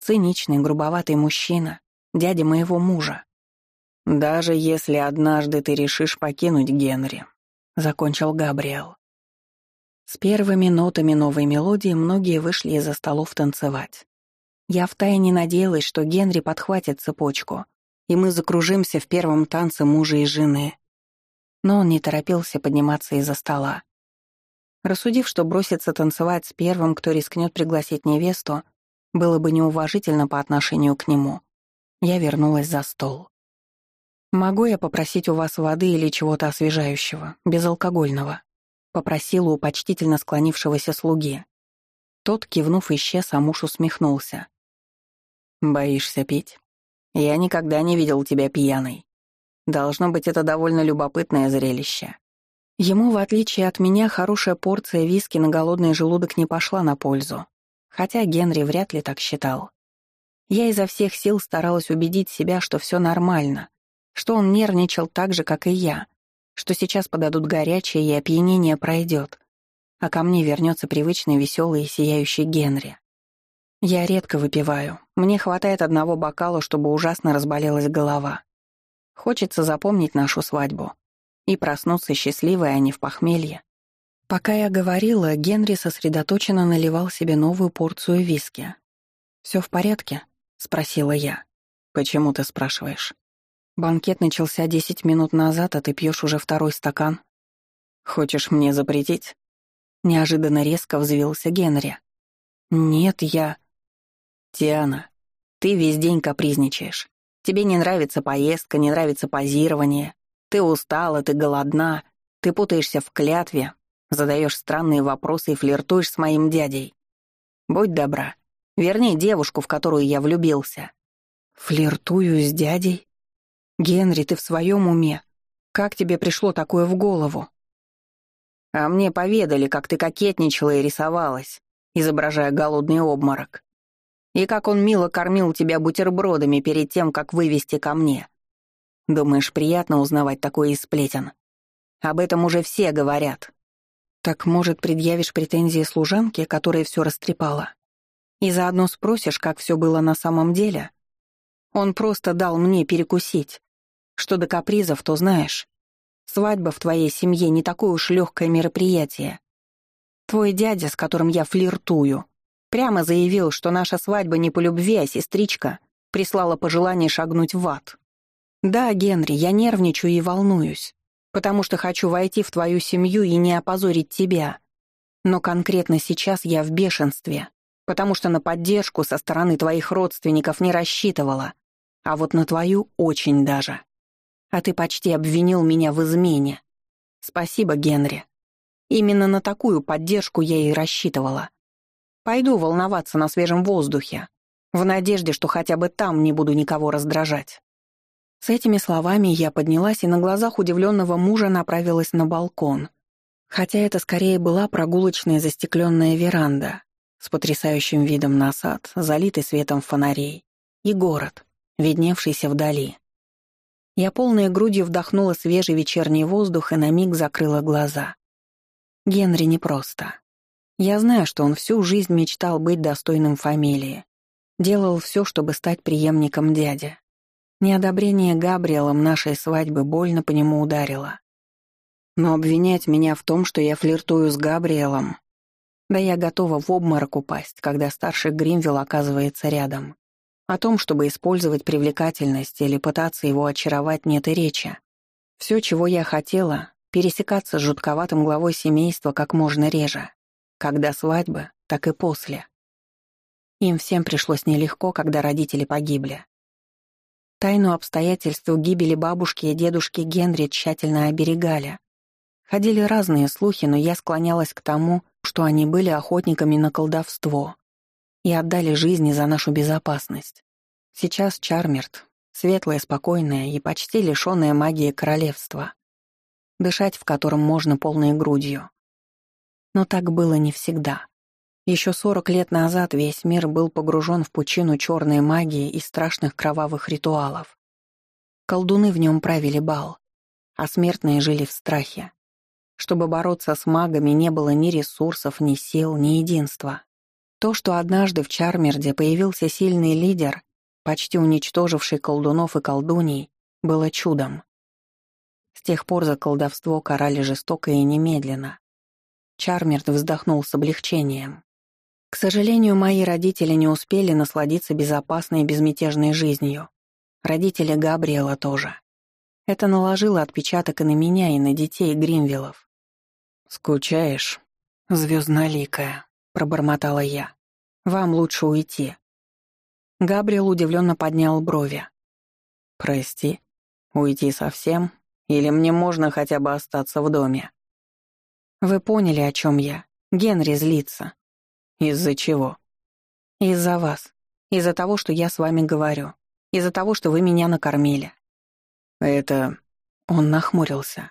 Циничный, грубоватый мужчина, дядя моего мужа. «Даже если однажды ты решишь покинуть Генри, — закончил Габриэл. С первыми нотами новой мелодии многие вышли из-за столов танцевать. Я втайне надеялась, что Генри подхватит цепочку, и мы закружимся в первом танце мужа и жены. Но он не торопился подниматься из-за стола. Рассудив, что броситься танцевать с первым, кто рискнет пригласить невесту, было бы неуважительно по отношению к нему, я вернулась за стол. «Могу я попросить у вас воды или чего-то освежающего, безалкогольного?» — попросила у почтительно склонившегося слуги. Тот, кивнув, исчез, а муж усмехнулся. «Боишься пить? Я никогда не видел тебя пьяной. Должно быть, это довольно любопытное зрелище». Ему, в отличие от меня, хорошая порция виски на голодный желудок не пошла на пользу. Хотя Генри вряд ли так считал. Я изо всех сил старалась убедить себя, что все нормально, что он нервничал так же, как и я, что сейчас подадут горячее и опьянение пройдет, а ко мне вернется привычный веселый и сияющий Генри. Я редко выпиваю, мне хватает одного бокала, чтобы ужасно разболелась голова. Хочется запомнить нашу свадьбу и проснуться счастливой, а не в похмелье. Пока я говорила, Генри сосредоточенно наливал себе новую порцию виски. «Все в порядке?» — спросила я. «Почему ты спрашиваешь?» Банкет начался десять минут назад, а ты пьешь уже второй стакан. Хочешь мне запретить? Неожиданно резко взвился Генри. Нет, я... Тиана, ты весь день капризничаешь. Тебе не нравится поездка, не нравится позирование. Ты устала, ты голодна, ты путаешься в клятве, задаешь странные вопросы и флиртуешь с моим дядей. Будь добра, верни девушку, в которую я влюбился. Флиртую с дядей? «Генри, ты в своем уме? Как тебе пришло такое в голову?» «А мне поведали, как ты кокетничала и рисовалась, изображая голодный обморок. И как он мило кормил тебя бутербродами перед тем, как вывести ко мне. Думаешь, приятно узнавать такое из сплетен? Об этом уже все говорят. Так, может, предъявишь претензии служанке, которая все растрепала? И заодно спросишь, как все было на самом деле? Он просто дал мне перекусить. Что до капризов, то знаешь, свадьба в твоей семье не такое уж легкое мероприятие. Твой дядя, с которым я флиртую, прямо заявил, что наша свадьба не по любви, а сестричка прислала пожелание шагнуть в ад. Да, Генри, я нервничаю и волнуюсь потому что хочу войти в твою семью и не опозорить тебя. Но конкретно сейчас я в бешенстве, потому что на поддержку со стороны твоих родственников не рассчитывала, а вот на твою очень даже. А ты почти обвинил меня в измене. Спасибо, Генри. Именно на такую поддержку я и рассчитывала. Пойду волноваться на свежем воздухе, в надежде, что хотя бы там не буду никого раздражать. С этими словами я поднялась и на глазах удивленного мужа направилась на балкон. Хотя это скорее была прогулочная застекленная веранда с потрясающим видом на сад, залитый светом фонарей, и город, видневшийся вдали. Я полной грудью вдохнула свежий вечерний воздух и на миг закрыла глаза. Генри непросто. Я знаю, что он всю жизнь мечтал быть достойным фамилии. Делал все, чтобы стать преемником дяди. Неодобрение Габриэлом нашей свадьбы больно по нему ударило. Но обвинять меня в том, что я флиртую с Габриэлом... Да я готова в обморок упасть, когда старший Гримвилл оказывается рядом. О том, чтобы использовать привлекательность или пытаться его очаровать, нет и речи. Все, чего я хотела, пересекаться с жутковатым главой семейства как можно реже. Когда свадьбы, так и после. Им всем пришлось нелегко, когда родители погибли. Тайну обстоятельств гибели бабушки и дедушки Генри тщательно оберегали. Ходили разные слухи, но я склонялась к тому, что они были охотниками на колдовство и отдали жизни за нашу безопасность. Сейчас Чармерт — светлое, спокойное и почти лишённое магии королевства, дышать в котором можно полной грудью. Но так было не всегда. Еще сорок лет назад весь мир был погружен в пучину черной магии и страшных кровавых ритуалов. Колдуны в нем правили бал, а смертные жили в страхе. Чтобы бороться с магами, не было ни ресурсов, ни сил, ни единства. То, что однажды в Чармерде появился сильный лидер, почти уничтоживший колдунов и колдуней, было чудом. С тех пор за колдовство карали жестоко и немедленно. Чармерд вздохнул с облегчением. К сожалению, мои родители не успели насладиться безопасной и безмятежной жизнью. Родители Габриэла тоже. Это наложило отпечаток и на меня, и на детей Гримвиллов. «Скучаешь?» «Звездноликая», — пробормотала я. «Вам лучше уйти». Габриэл удивленно поднял брови. «Прости, уйти совсем? Или мне можно хотя бы остаться в доме?» «Вы поняли, о чем я. Генри злится. Из-за чего? Из-за вас. Из-за того, что я с вами говорю. Из-за того, что вы меня накормили. Это... Он нахмурился.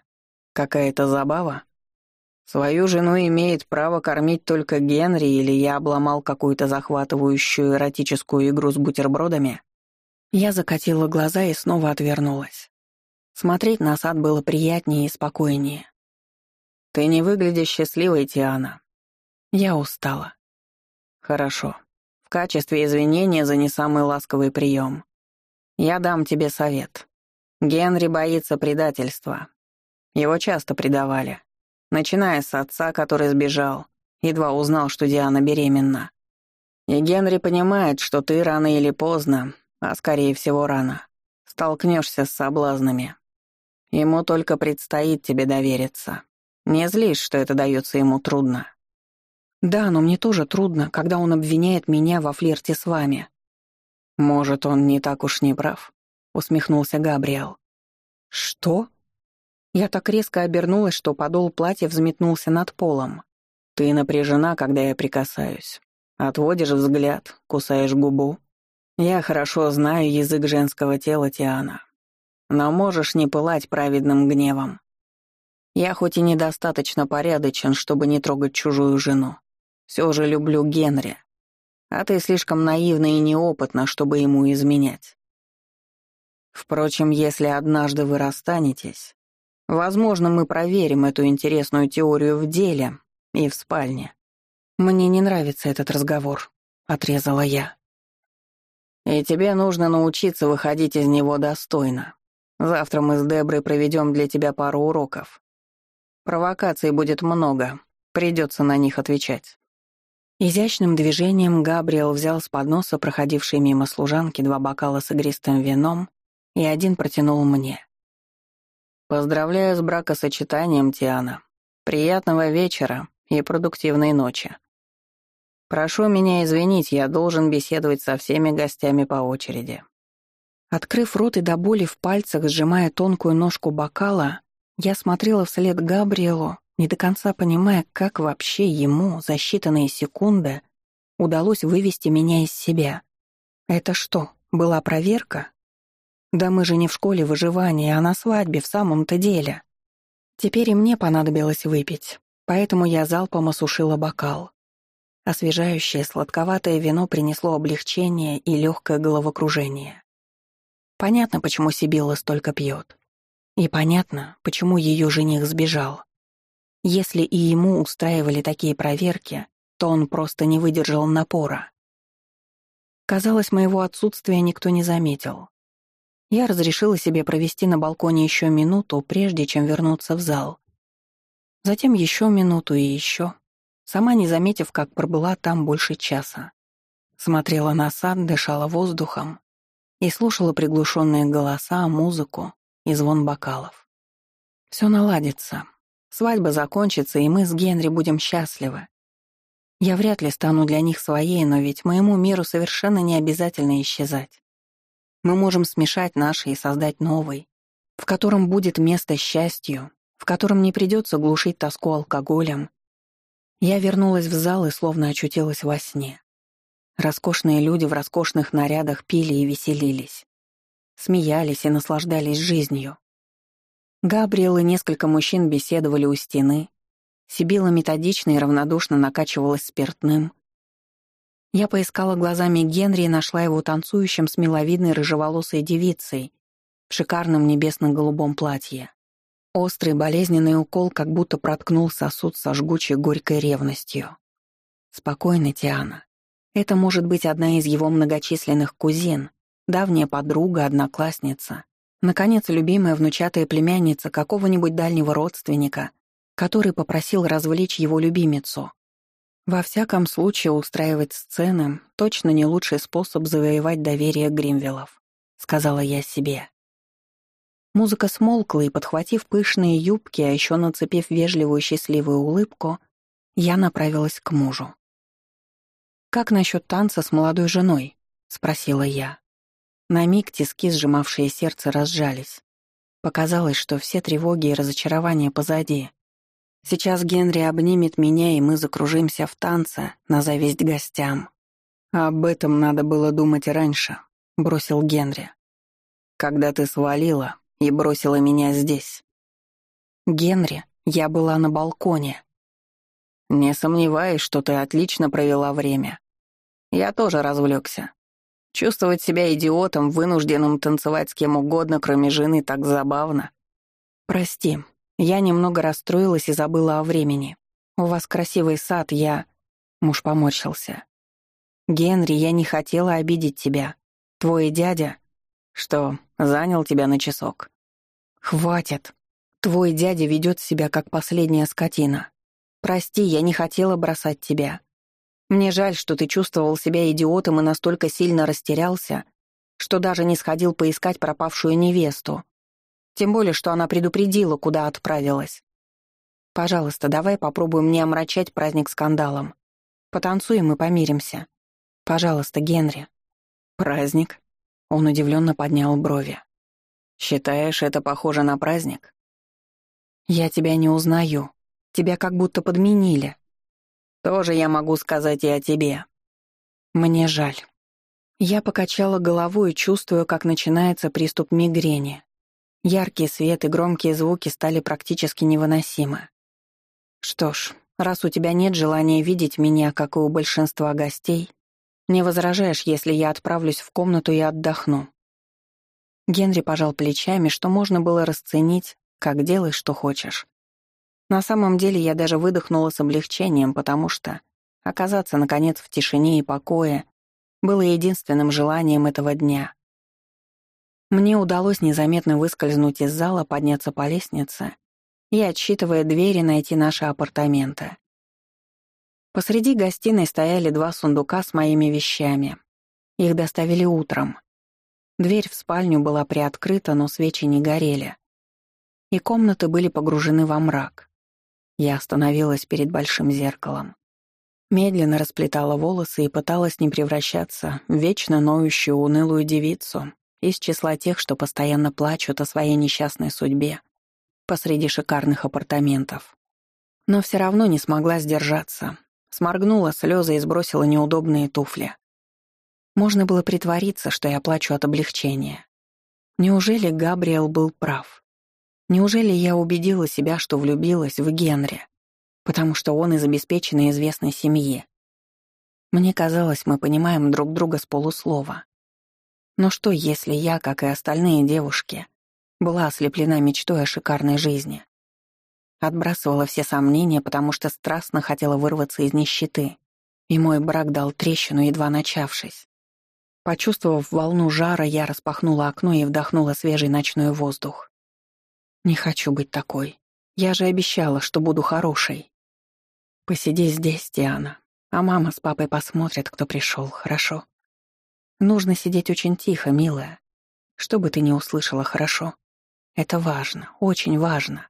Какая-то забава? Свою жену имеет право кормить только Генри, или я обломал какую-то захватывающую эротическую игру с бутербродами? Я закатила глаза и снова отвернулась. Смотреть на сад было приятнее и спокойнее. «Ты не выглядишь счастливой, Тиана». Я устала. «Хорошо. В качестве извинения за не самый ласковый прием. Я дам тебе совет. Генри боится предательства. Его часто предавали. Начиная с отца, который сбежал, едва узнал, что Диана беременна. И Генри понимает, что ты рано или поздно, а скорее всего рано, столкнешься с соблазнами. Ему только предстоит тебе довериться. Не злись, что это дается ему трудно. «Да, но мне тоже трудно, когда он обвиняет меня во флирте с вами». «Может, он не так уж не прав», — усмехнулся Габриэл. «Что?» Я так резко обернулась, что подол платья взметнулся над полом. «Ты напряжена, когда я прикасаюсь. Отводишь взгляд, кусаешь губу. Я хорошо знаю язык женского тела Тиана. но можешь не пылать праведным гневом. Я хоть и недостаточно порядочен, чтобы не трогать чужую жену, все же люблю Генри, а ты слишком наивна и неопытна, чтобы ему изменять. Впрочем, если однажды вы расстанетесь, возможно, мы проверим эту интересную теорию в деле и в спальне. Мне не нравится этот разговор, отрезала я. И тебе нужно научиться выходить из него достойно. Завтра мы с Деброй проведем для тебя пару уроков. Провокаций будет много, придется на них отвечать. Изящным движением Габриэл взял с подноса проходившей мимо служанки два бокала с игристым вином и один протянул мне. «Поздравляю с бракосочетанием, Тиана. Приятного вечера и продуктивной ночи. Прошу меня извинить, я должен беседовать со всеми гостями по очереди». Открыв рот и до боли в пальцах, сжимая тонкую ножку бокала, я смотрела вслед Габриэлу, не до конца понимая, как вообще ему за считанные секунды удалось вывести меня из себя. Это что, была проверка? Да мы же не в школе выживания, а на свадьбе в самом-то деле. Теперь и мне понадобилось выпить, поэтому я залпом осушила бокал. Освежающее сладковатое вино принесло облегчение и легкое головокружение. Понятно, почему Сибилла столько пьет. И понятно, почему ее жених сбежал. Если и ему устраивали такие проверки, то он просто не выдержал напора. Казалось, моего отсутствия никто не заметил. Я разрешила себе провести на балконе еще минуту, прежде чем вернуться в зал. Затем еще минуту и еще, сама не заметив, как пробыла там больше часа. Смотрела на сад, дышала воздухом и слушала приглушенные голоса, музыку и звон бокалов. Все наладится. Свадьба закончится, и мы с Генри будем счастливы. Я вряд ли стану для них своей, но ведь моему миру совершенно не обязательно исчезать. Мы можем смешать наши и создать новый, в котором будет место счастью, в котором не придется глушить тоску алкоголем. Я вернулась в зал и словно очутилась во сне. Роскошные люди в роскошных нарядах пили и веселились. Смеялись и наслаждались жизнью. Габриэл и несколько мужчин беседовали у стены. Сибила методично и равнодушно накачивалась спиртным. Я поискала глазами Генри и нашла его танцующим с миловидной рыжеволосой девицей в шикарном небесно-голубом платье. Острый болезненный укол как будто проткнул сосуд со жгучей горькой ревностью. Спокойно, Тиана. Это может быть одна из его многочисленных кузин, давняя подруга, одноклассница, наконец, любимая внучатая племянница какого-нибудь дальнего родственника, который попросил развлечь его любимицу. Во всяком случае, устраивать сцены — точно не лучший способ завоевать доверие Гримвиллов, сказала я себе. Музыка смолкла, и, подхватив пышные юбки, а еще нацепив вежливую счастливую улыбку, я направилась к мужу. «Как насчет танца с молодой женой?» — спросила я. На миг тиски, сжимавшие сердце, разжались. Показалось, что все тревоги и разочарования позади, Сейчас Генри обнимет меня, и мы закружимся в танце на зависть гостям. Об этом надо было думать раньше, бросил Генри. Когда ты свалила и бросила меня здесь. Генри, я была на балконе. Не сомневаюсь, что ты отлично провела время. Я тоже развлекся. Чувствовать себя идиотом, вынужденным танцевать с кем угодно, кроме жены, так забавно. Прости, я немного расстроилась и забыла о времени. У вас красивый сад, я...» Муж поморщился. «Генри, я не хотела обидеть тебя. Твой дядя...» «Что, занял тебя на часок?» «Хватит. Твой дядя ведет себя как последняя скотина. Прости, я не хотела бросать тебя. Мне жаль, что ты чувствовал себя идиотом и настолько сильно растерялся, что даже не сходил поискать пропавшую невесту. Тем более, что она предупредила, куда отправилась. Пожалуйста, давай попробуем не омрачать праздник скандалом. Потанцуем и помиримся. Пожалуйста, Генри. Праздник? Он удивленно поднял брови. Считаешь, это похоже на праздник? Я тебя не узнаю. Тебя как будто подменили. Тоже я могу сказать и о тебе. Мне жаль. Я покачала головой, чувствуя, как начинается приступ мигрени. Яркий свет и громкие звуки стали практически невыносимы. Что ж, раз у тебя нет желания видеть меня, как и у большинства гостей, не возражаешь, если я отправлюсь в комнату и отдохну. Генри пожал плечами, что можно было расценить, как делай, что хочешь. На самом деле я даже выдохнула с облегчением, потому что оказаться, наконец, в тишине и покое было единственным желанием этого дня. Мне удалось незаметно выскользнуть из зала, подняться по лестнице и, отсчитывая двери, найти наши апартаменты. Посреди гостиной стояли два сундука с моими вещами. Их доставили утром. Дверь в спальню была приоткрыта, но свечи не горели. И комнаты были погружены во мрак. Я остановилась перед большим зеркалом. Медленно расплетала волосы и пыталась не превращаться в вечно ноющую унылую девицу, из числа тех, что постоянно плачут о своей несчастной судьбе посреди шикарных апартаментов. Но все равно не смогла сдержаться. Сморгнула слезы и сбросила неудобные туфли. Можно было притвориться, что я плачу от облегчения. Неужели Габриэл был прав? Неужели я убедила себя, что влюбилась в Генри? Потому что он из обеспеченной известной семьи. Мне казалось, мы понимаем друг друга с полуслова. Но что, если я, как и остальные девушки, была ослеплена мечтой о шикарной жизни? Отбрасывала все сомнения, потому что страстно хотела вырваться из нищеты, и мой брак дал трещину, едва начавшись. Почувствовав волну жара, я распахнула окно и вдохнула свежий ночной воздух. Не хочу быть такой. Я же обещала, что буду хорошей. Посиди здесь, Диана, а мама с папой посмотрят, кто пришел, хорошо? Нужно сидеть очень тихо, милая. Что бы ты ни услышала, хорошо? Это важно, очень важно.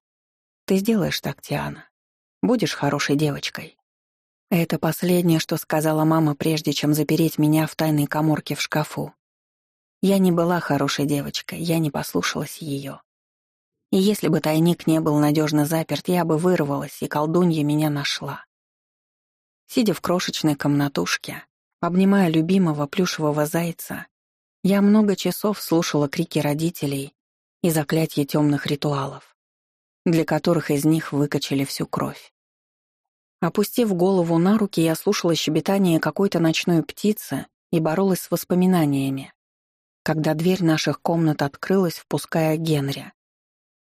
Ты сделаешь так, Тиана. Будешь хорошей девочкой. Это последнее, что сказала мама, прежде чем запереть меня в тайной коморке в шкафу. Я не была хорошей девочкой, я не послушалась ее. И если бы тайник не был надежно заперт, я бы вырвалась, и колдунья меня нашла. Сидя в крошечной комнатушке, Обнимая любимого плюшевого зайца, я много часов слушала крики родителей и заклятия темных ритуалов, для которых из них выкачали всю кровь. Опустив голову на руки, я слушала щебетание какой-то ночной птицы и боролась с воспоминаниями, когда дверь наших комнат открылась, впуская Генри.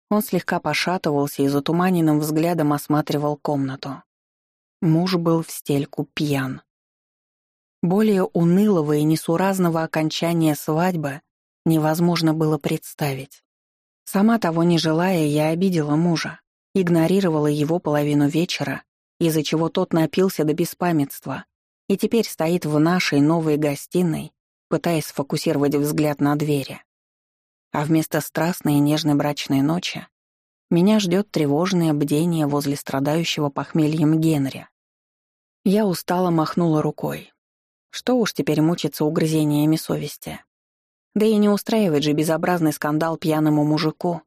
Он слегка пошатывался и затуманенным взглядом осматривал комнату. Муж был в стельку пьян. Более унылого и несуразного окончания свадьбы невозможно было представить. Сама того не желая, я обидела мужа, игнорировала его половину вечера, из-за чего тот напился до беспамятства и теперь стоит в нашей новой гостиной, пытаясь сфокусировать взгляд на двери. А вместо страстной и нежной брачной ночи меня ждет тревожное бдение возле страдающего похмельем Генри. Я устало махнула рукой. Что уж теперь мучиться угрызениями совести. Да и не устраивать же безобразный скандал пьяному мужику.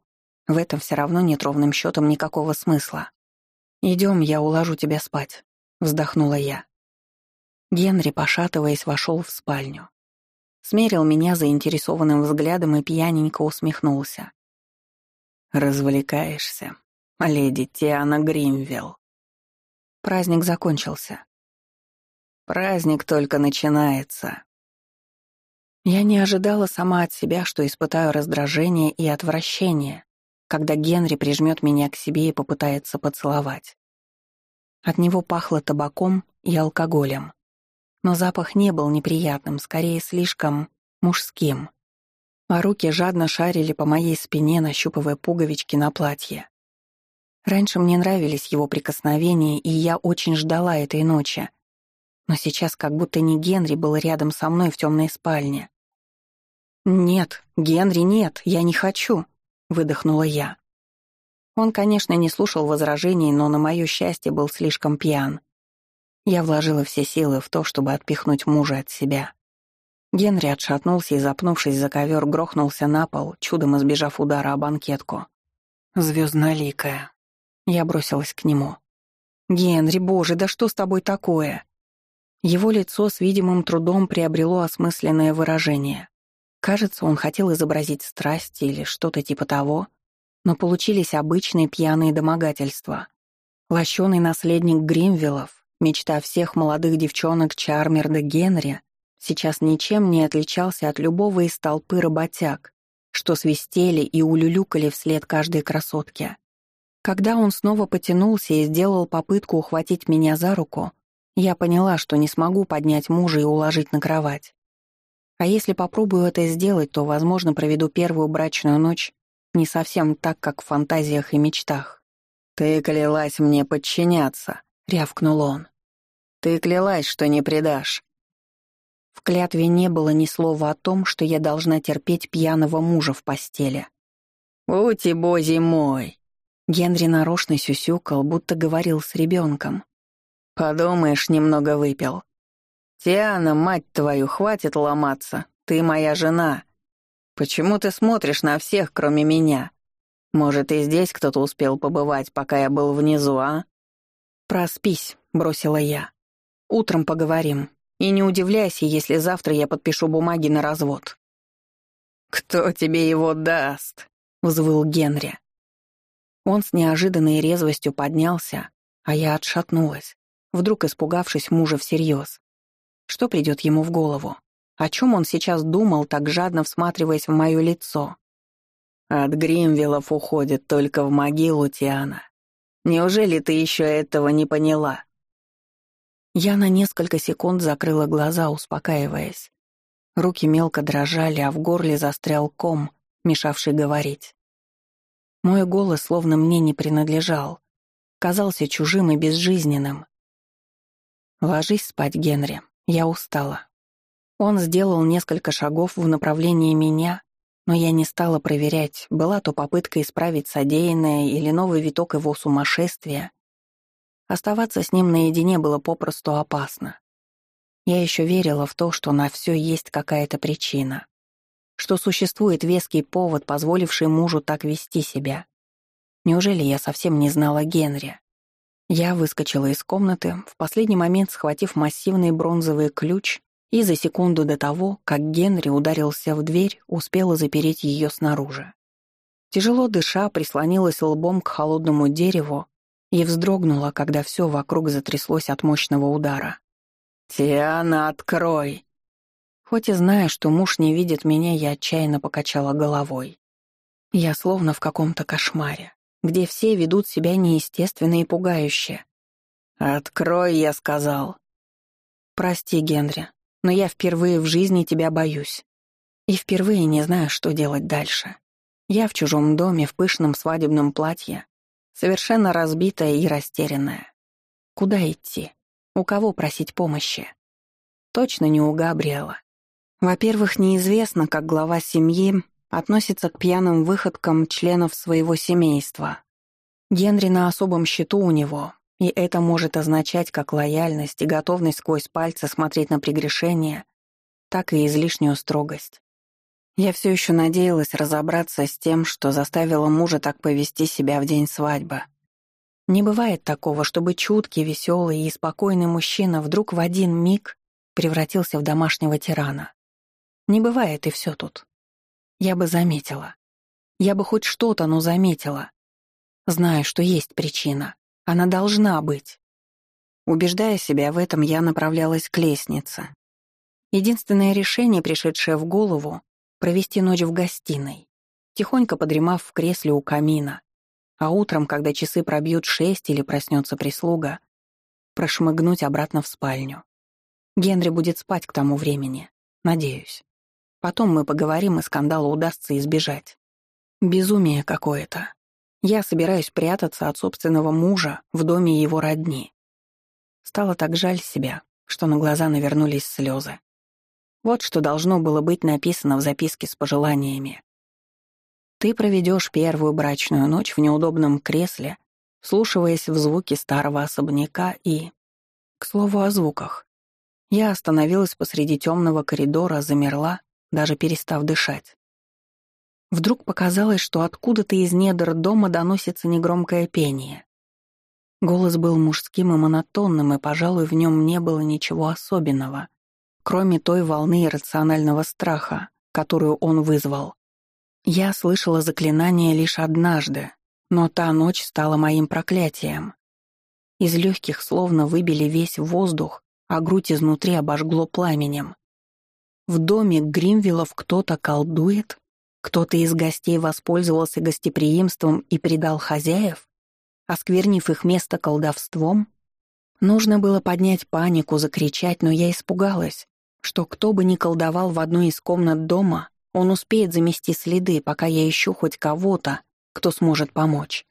В этом все равно нет ровным счетом никакого смысла. «Идем, я уложу тебя спать», — вздохнула я. Генри, пошатываясь, вошел в спальню. Смерил меня заинтересованным взглядом и пьяненько усмехнулся. «Развлекаешься, леди Тиана Гримвилл». Праздник закончился. Праздник только начинается. Я не ожидала сама от себя, что испытаю раздражение и отвращение, когда Генри прижмет меня к себе и попытается поцеловать. От него пахло табаком и алкоголем. Но запах не был неприятным, скорее слишком мужским. А руки жадно шарили по моей спине, нащупывая пуговички на платье. Раньше мне нравились его прикосновения, и я очень ждала этой ночи, но сейчас как будто не Генри был рядом со мной в темной спальне. «Нет, Генри, нет, я не хочу», — выдохнула я. Он, конечно, не слушал возражений, но на мое счастье был слишком пьян. Я вложила все силы в то, чтобы отпихнуть мужа от себя. Генри отшатнулся и, запнувшись за ковер, грохнулся на пол, чудом избежав удара о банкетку. Звездноликая. Я бросилась к нему. «Генри, боже, да что с тобой такое?» Его лицо с видимым трудом приобрело осмысленное выражение. Кажется, он хотел изобразить страсть или что-то типа того, но получились обычные пьяные домогательства. Лощеный наследник Гримвиллов, мечта всех молодых девчонок Чармерда Генри, сейчас ничем не отличался от любого из толпы работяг, что свистели и улюлюкали вслед каждой красотке. Когда он снова потянулся и сделал попытку ухватить меня за руку, я поняла, что не смогу поднять мужа и уложить на кровать. А если попробую это сделать, то, возможно, проведу первую брачную ночь не совсем так, как в фантазиях и мечтах. «Ты клялась мне подчиняться», — рявкнул он. «Ты клялась, что не предашь». В клятве не было ни слова о том, что я должна терпеть пьяного мужа в постели. «Ути, бози мой!» Генри нарочно сюсюкал, будто говорил с ребенком. «Подумаешь, немного выпил. Тиана, мать твою, хватит ломаться. Ты моя жена. Почему ты смотришь на всех, кроме меня? Может, и здесь кто-то успел побывать, пока я был внизу, а?» «Проспись», — бросила я. «Утром поговорим. И не удивляйся, если завтра я подпишу бумаги на развод». «Кто тебе его даст?» — взвыл Генри. Он с неожиданной резвостью поднялся, а я отшатнулась, вдруг испугавшись мужа всерьез. Что придет ему в голову? О чем он сейчас думал, так жадно всматриваясь в мое лицо? От Гримвиллов уходит только в могилу, Тиана. Неужели ты еще этого не поняла? Я на несколько секунд закрыла глаза, успокаиваясь. Руки мелко дрожали, а в горле застрял ком, мешавший говорить. Мой голос словно мне не принадлежал, казался чужим и безжизненным. «Ложись спать, Генри, я устала». Он сделал несколько шагов в направлении меня, но я не стала проверять, была то попытка исправить содеянное или новый виток его сумасшествия. Оставаться с ним наедине было попросту опасно. Я еще верила в то, что на все есть какая-то причина что существует веский повод, позволивший мужу так вести себя. Неужели я совсем не знала Генри? Я выскочила из комнаты, в последний момент схватив массивный бронзовый ключ и за секунду до того, как Генри ударился в дверь, успела запереть ее снаружи. Тяжело дыша, прислонилась лбом к холодному дереву и вздрогнула, когда все вокруг затряслось от мощного удара. «Тиана, открой!» Хоть и зная, что муж не видит меня, я отчаянно покачала головой. Я словно в каком-то кошмаре, где все ведут себя неестественно и пугающе. «Открой», — я сказал. «Прости, Генри, но я впервые в жизни тебя боюсь. И впервые не знаю, что делать дальше. Я в чужом доме, в пышном свадебном платье, совершенно разбитая и растерянная. Куда идти? У кого просить помощи? Точно не у Габриэла. Во-первых, неизвестно, как глава семьи относится к пьяным выходкам членов своего семейства. Генри на особом счету у него, и это может означать как лояльность и готовность сквозь пальцы смотреть на прегрешения, так и излишнюю строгость. Я все еще надеялась разобраться с тем, что заставило мужа так повести себя в день свадьбы. Не бывает такого, чтобы чуткий, веселый и спокойный мужчина вдруг в один миг превратился в домашнего тирана. Не бывает и все тут. Я бы заметила. Я бы хоть что-то, но заметила. Знаю, что есть причина. Она должна быть. Убеждая себя в этом, я направлялась к лестнице. Единственное решение, пришедшее в голову — провести ночь в гостиной, тихонько подремав в кресле у камина, а утром, когда часы пробьют шесть или проснется прислуга, прошмыгнуть обратно в спальню. Генри будет спать к тому времени, надеюсь. Потом мы поговорим, и скандала удастся избежать. Безумие какое-то. Я собираюсь прятаться от собственного мужа в доме его родни. Стало так жаль себя, что на глаза навернулись слезы. Вот что должно было быть написано в записке с пожеланиями. Ты проведешь первую брачную ночь в неудобном кресле, вслушиваясь в звуки старого особняка и... К слову о звуках. Я остановилась посреди темного коридора, замерла даже перестав дышать. Вдруг показалось, что откуда-то из недр дома доносится негромкое пение. Голос был мужским и монотонным, и, пожалуй, в нем не было ничего особенного, кроме той волны иррационального страха, которую он вызвал. Я слышала заклинание лишь однажды, но та ночь стала моим проклятием. Из легких словно выбили весь воздух, а грудь изнутри обожгло пламенем. В доме Гримвиллов кто-то колдует? Кто-то из гостей воспользовался гостеприимством и предал хозяев, осквернив их место колдовством? Нужно было поднять панику, закричать, но я испугалась, что кто бы ни колдовал в одной из комнат дома, он успеет замести следы, пока я ищу хоть кого-то, кто сможет помочь.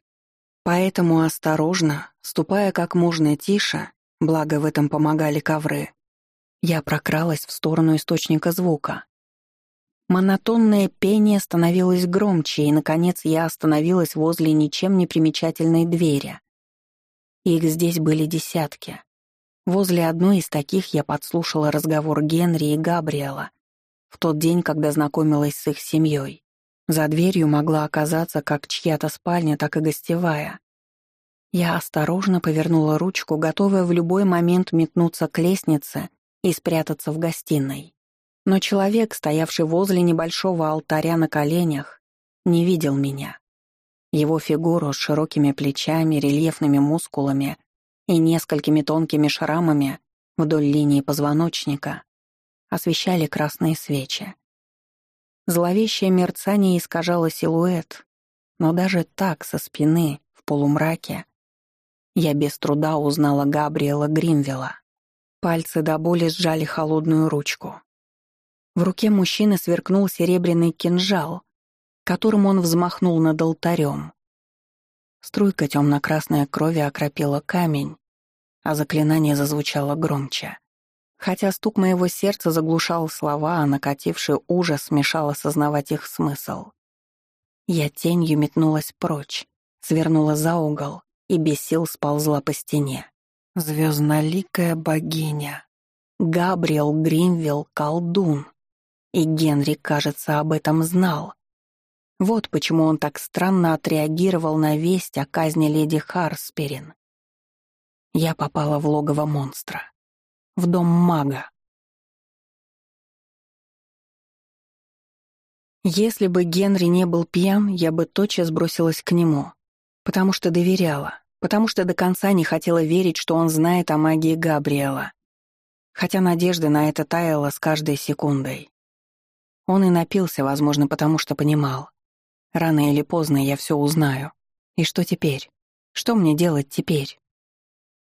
Поэтому осторожно, ступая как можно тише, благо в этом помогали ковры, я прокралась в сторону источника звука. Монотонное пение становилось громче, и, наконец, я остановилась возле ничем не примечательной двери. Их здесь были десятки. Возле одной из таких я подслушала разговор Генри и Габриэла в тот день, когда знакомилась с их семьей. За дверью могла оказаться как чья-то спальня, так и гостевая. Я осторожно повернула ручку, готовая в любой момент метнуться к лестнице и спрятаться в гостиной. Но человек, стоявший возле небольшого алтаря на коленях, не видел меня. Его фигуру с широкими плечами, рельефными мускулами и несколькими тонкими шрамами вдоль линии позвоночника освещали красные свечи. Зловещее мерцание искажало силуэт, но даже так, со спины, в полумраке, я без труда узнала Габриэла Гримвилла. Пальцы до боли сжали холодную ручку. В руке мужчины сверкнул серебряный кинжал, которым он взмахнул над алтарем. Струйка темно-красной крови окропила камень, а заклинание зазвучало громче. Хотя стук моего сердца заглушал слова, а накативший ужас мешал осознавать их смысл. Я тенью метнулась прочь, свернула за угол и без сил сползла по стене. Звездноликая богиня. Габриэл Гринвилл — колдун. И Генри, кажется, об этом знал. Вот почему он так странно отреагировал на весть о казни леди Харсперин. Я попала в логово монстра в дом мага. Если бы Генри не был пьян, я бы тотчас бросилась к нему, потому что доверяла, потому что до конца не хотела верить, что он знает о магии Габриэла. Хотя надежда на это таяла с каждой секундой. Он и напился, возможно, потому что понимал. Рано или поздно я все узнаю. И что теперь? Что мне делать теперь?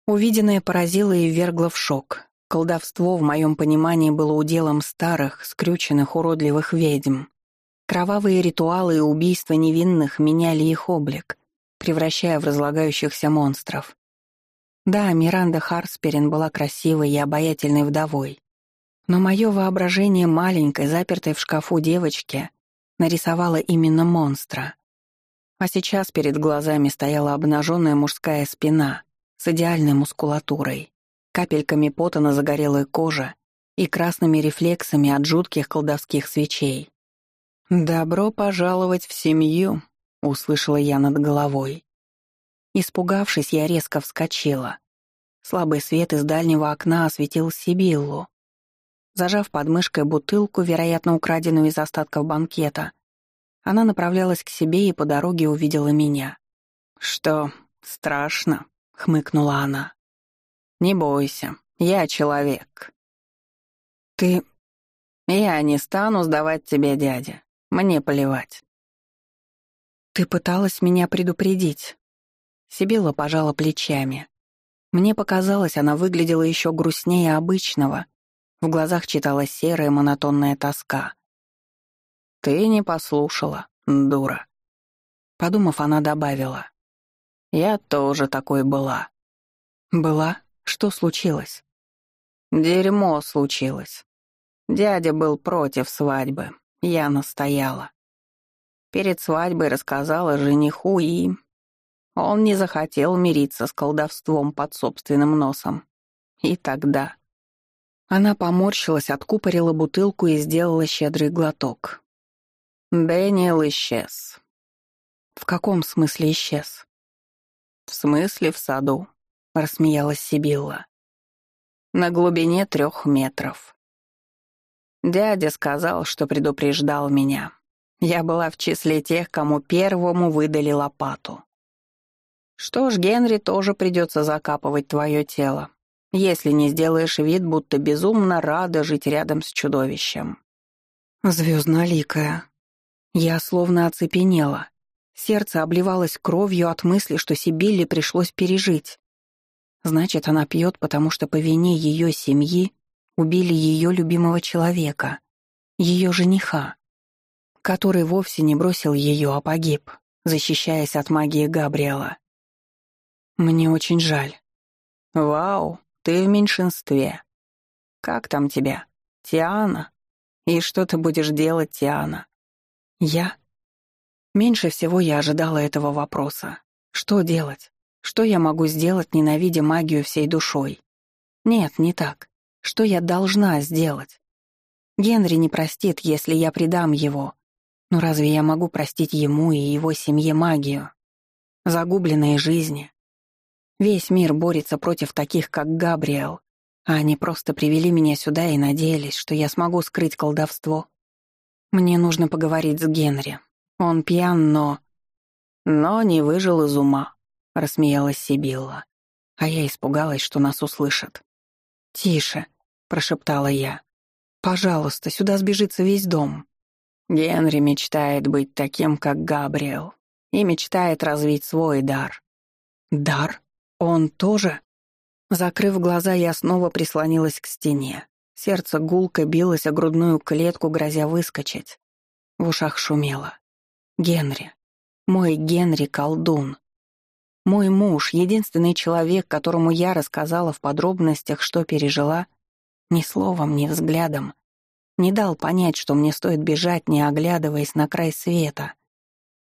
Увиденное поразило и ввергло в шок. Колдовство, в моем понимании, было уделом старых, скрюченных, уродливых ведьм. Кровавые ритуалы и убийства невинных меняли их облик, превращая в разлагающихся монстров. Да, Миранда Харсперин была красивой и обаятельной вдовой. Но мое воображение маленькой, запертой в шкафу девочки, нарисовало именно монстра. А сейчас перед глазами стояла обнаженная мужская спина с идеальной мускулатурой капельками пота на загорелой коже и красными рефлексами от жутких колдовских свечей. «Добро пожаловать в семью», — услышала я над головой. Испугавшись, я резко вскочила. Слабый свет из дальнего окна осветил Сибиллу. Зажав под мышкой бутылку, вероятно, украденную из остатков банкета, она направлялась к себе и по дороге увидела меня. «Что, страшно?» — хмыкнула она. Не бойся, я человек. Ты... Я не стану сдавать тебе, дядя. Мне плевать. Ты пыталась меня предупредить. Сибила пожала плечами. Мне показалось, она выглядела еще грустнее обычного. В глазах читалась серая монотонная тоска. «Ты не послушала, дура». Подумав, она добавила. «Я тоже такой была». «Была?» Что случилось? Дерьмо случилось. Дядя был против свадьбы. Я настояла. Перед свадьбой рассказала жениху и... Он не захотел мириться с колдовством под собственным носом. И тогда... Она поморщилась, откупорила бутылку и сделала щедрый глоток. Дэниел исчез. В каком смысле исчез? В смысле в саду. — рассмеялась Сибилла. «На глубине трех метров». Дядя сказал, что предупреждал меня. Я была в числе тех, кому первому выдали лопату. Что ж, Генри тоже придется закапывать твое тело, если не сделаешь вид, будто безумно рада жить рядом с чудовищем. Звездноликая. Я словно оцепенела. Сердце обливалось кровью от мысли, что Сибилле пришлось пережить. Значит, она пьет, потому что по вине ее семьи убили ее любимого человека, ее жениха, который вовсе не бросил ее, а погиб, защищаясь от магии Габриэла. Мне очень жаль. Вау, ты в меньшинстве. Как там тебя? Тиана? И что ты будешь делать, Тиана? Я? Меньше всего я ожидала этого вопроса. Что делать? Что я могу сделать, ненавидя магию всей душой? Нет, не так. Что я должна сделать? Генри не простит, если я предам его. Но разве я могу простить ему и его семье магию? Загубленные жизни. Весь мир борется против таких, как Габриэл, а они просто привели меня сюда и надеялись, что я смогу скрыть колдовство. Мне нужно поговорить с Генри, он пьян, но... Но не выжил из ума, — рассмеялась Сибилла. А я испугалась, что нас услышат. «Тише», — прошептала я. «Пожалуйста, сюда сбежится весь дом». Генри мечтает быть таким, как Габриэл, и мечтает развить свой дар. «Дар? Он тоже?» Закрыв глаза, я снова прислонилась к стене. Сердце гулко билось о грудную клетку, грозя выскочить. В ушах шумело. Генри. Мой Генри — колдун. Мой муж, единственный человек, которому я рассказала в подробностях, что пережила, ни словом, ни взглядом, не дал понять, что мне стоит бежать, не оглядываясь на край света,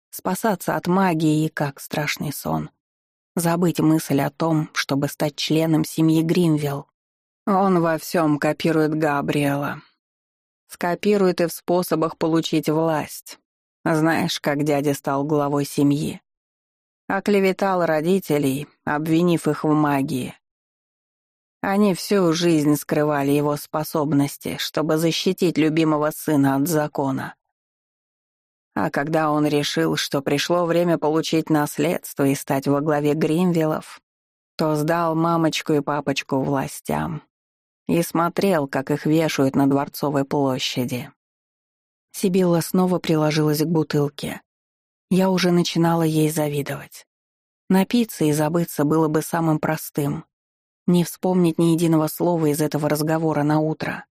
спасаться от магии и как страшный сон, забыть мысль о том, чтобы стать членом семьи Гримвилл. Он во всем копирует Габриэла. Скопирует и в способах получить власть. Знаешь, как дядя стал главой семьи? Оклеветал родителей, обвинив их в магии. Они всю жизнь скрывали его способности, чтобы защитить любимого сына от закона. А когда он решил, что пришло время получить наследство и стать во главе Гримвиллов, то сдал мамочку и папочку властям и смотрел, как их вешают на Дворцовой площади. Сибилла снова приложилась к бутылке. Я уже начинала ей завидовать. Напиться и забыться было бы самым простым. Не вспомнить ни единого слова из этого разговора на утро.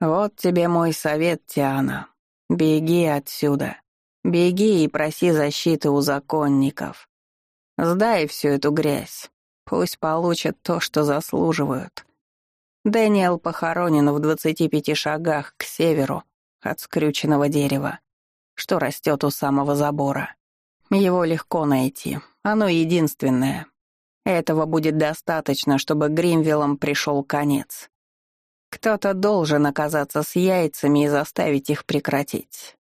«Вот тебе мой совет, Тиана. Беги отсюда. Беги и проси защиты у законников. Сдай всю эту грязь. Пусть получат то, что заслуживают. Дэниел похоронен в двадцати пяти шагах к северу от скрюченного дерева, что растет у самого забора. Его легко найти, оно единственное. Этого будет достаточно, чтобы Гримвиллам пришел конец. Кто-то должен оказаться с яйцами и заставить их прекратить.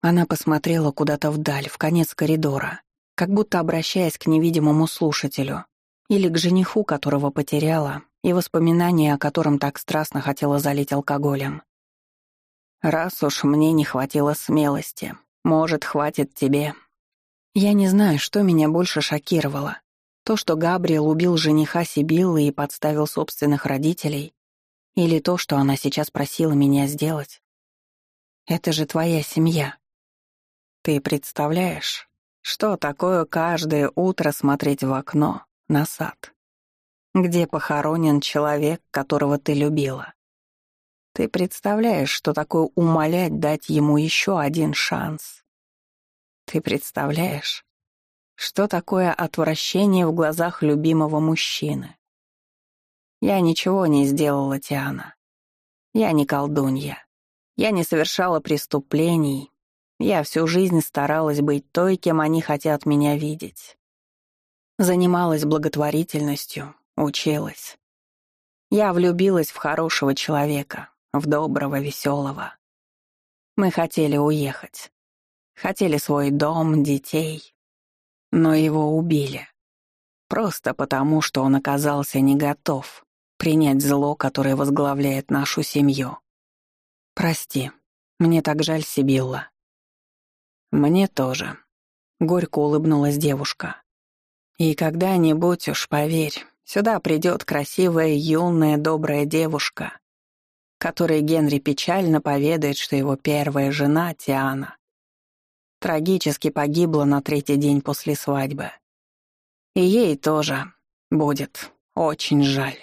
Она посмотрела куда-то вдаль, в конец коридора, как будто обращаясь к невидимому слушателю или к жениху, которого потеряла, и воспоминания о котором так страстно хотела залить алкоголем. Раз уж мне не хватило смелости, может, хватит тебе. Я не знаю, что меня больше шокировало. То, что Габриэл убил жениха Сибиллы и подставил собственных родителей, или то, что она сейчас просила меня сделать. Это же твоя семья. Ты представляешь, что такое каждое утро смотреть в окно на сад, где похоронен человек, которого ты любила? Ты представляешь, что такое умолять дать ему еще один шанс? Ты представляешь, что такое отвращение в глазах любимого мужчины? Я ничего не сделала, Тиана. Я не колдунья. Я не совершала преступлений. Я всю жизнь старалась быть той, кем они хотят меня видеть. Занималась благотворительностью, училась. Я влюбилась в хорошего человека, в доброго, веселого. Мы хотели уехать. Хотели свой дом, детей. Но его убили. Просто потому, что он оказался не готов принять зло, которое возглавляет нашу семью. «Прости, мне так жаль Сибилла». «Мне тоже», — горько улыбнулась девушка. «И когда-нибудь уж, поверь, сюда придет красивая, юная, добрая девушка, которой Генри печально поведает, что его первая жена, Тиана, трагически погибла на третий день после свадьбы. И ей тоже будет очень жаль.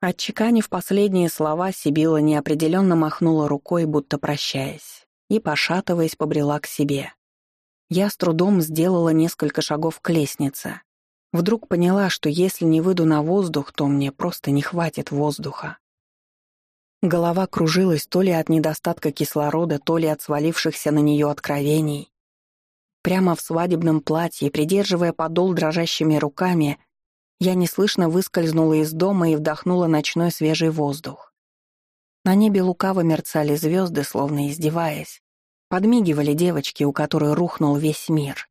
Отчеканив последние слова, Сибила неопределенно махнула рукой, будто прощаясь, и, пошатываясь, побрела к себе. Я с трудом сделала несколько шагов к лестнице. Вдруг поняла, что если не выйду на воздух, то мне просто не хватит воздуха. Голова кружилась то ли от недостатка кислорода, то ли от свалившихся на нее откровений. Прямо в свадебном платье, придерживая подол дрожащими руками, я неслышно выскользнула из дома и вдохнула ночной свежий воздух. На небе лукаво мерцали звезды, словно издеваясь. Подмигивали девочки, у которой рухнул весь мир.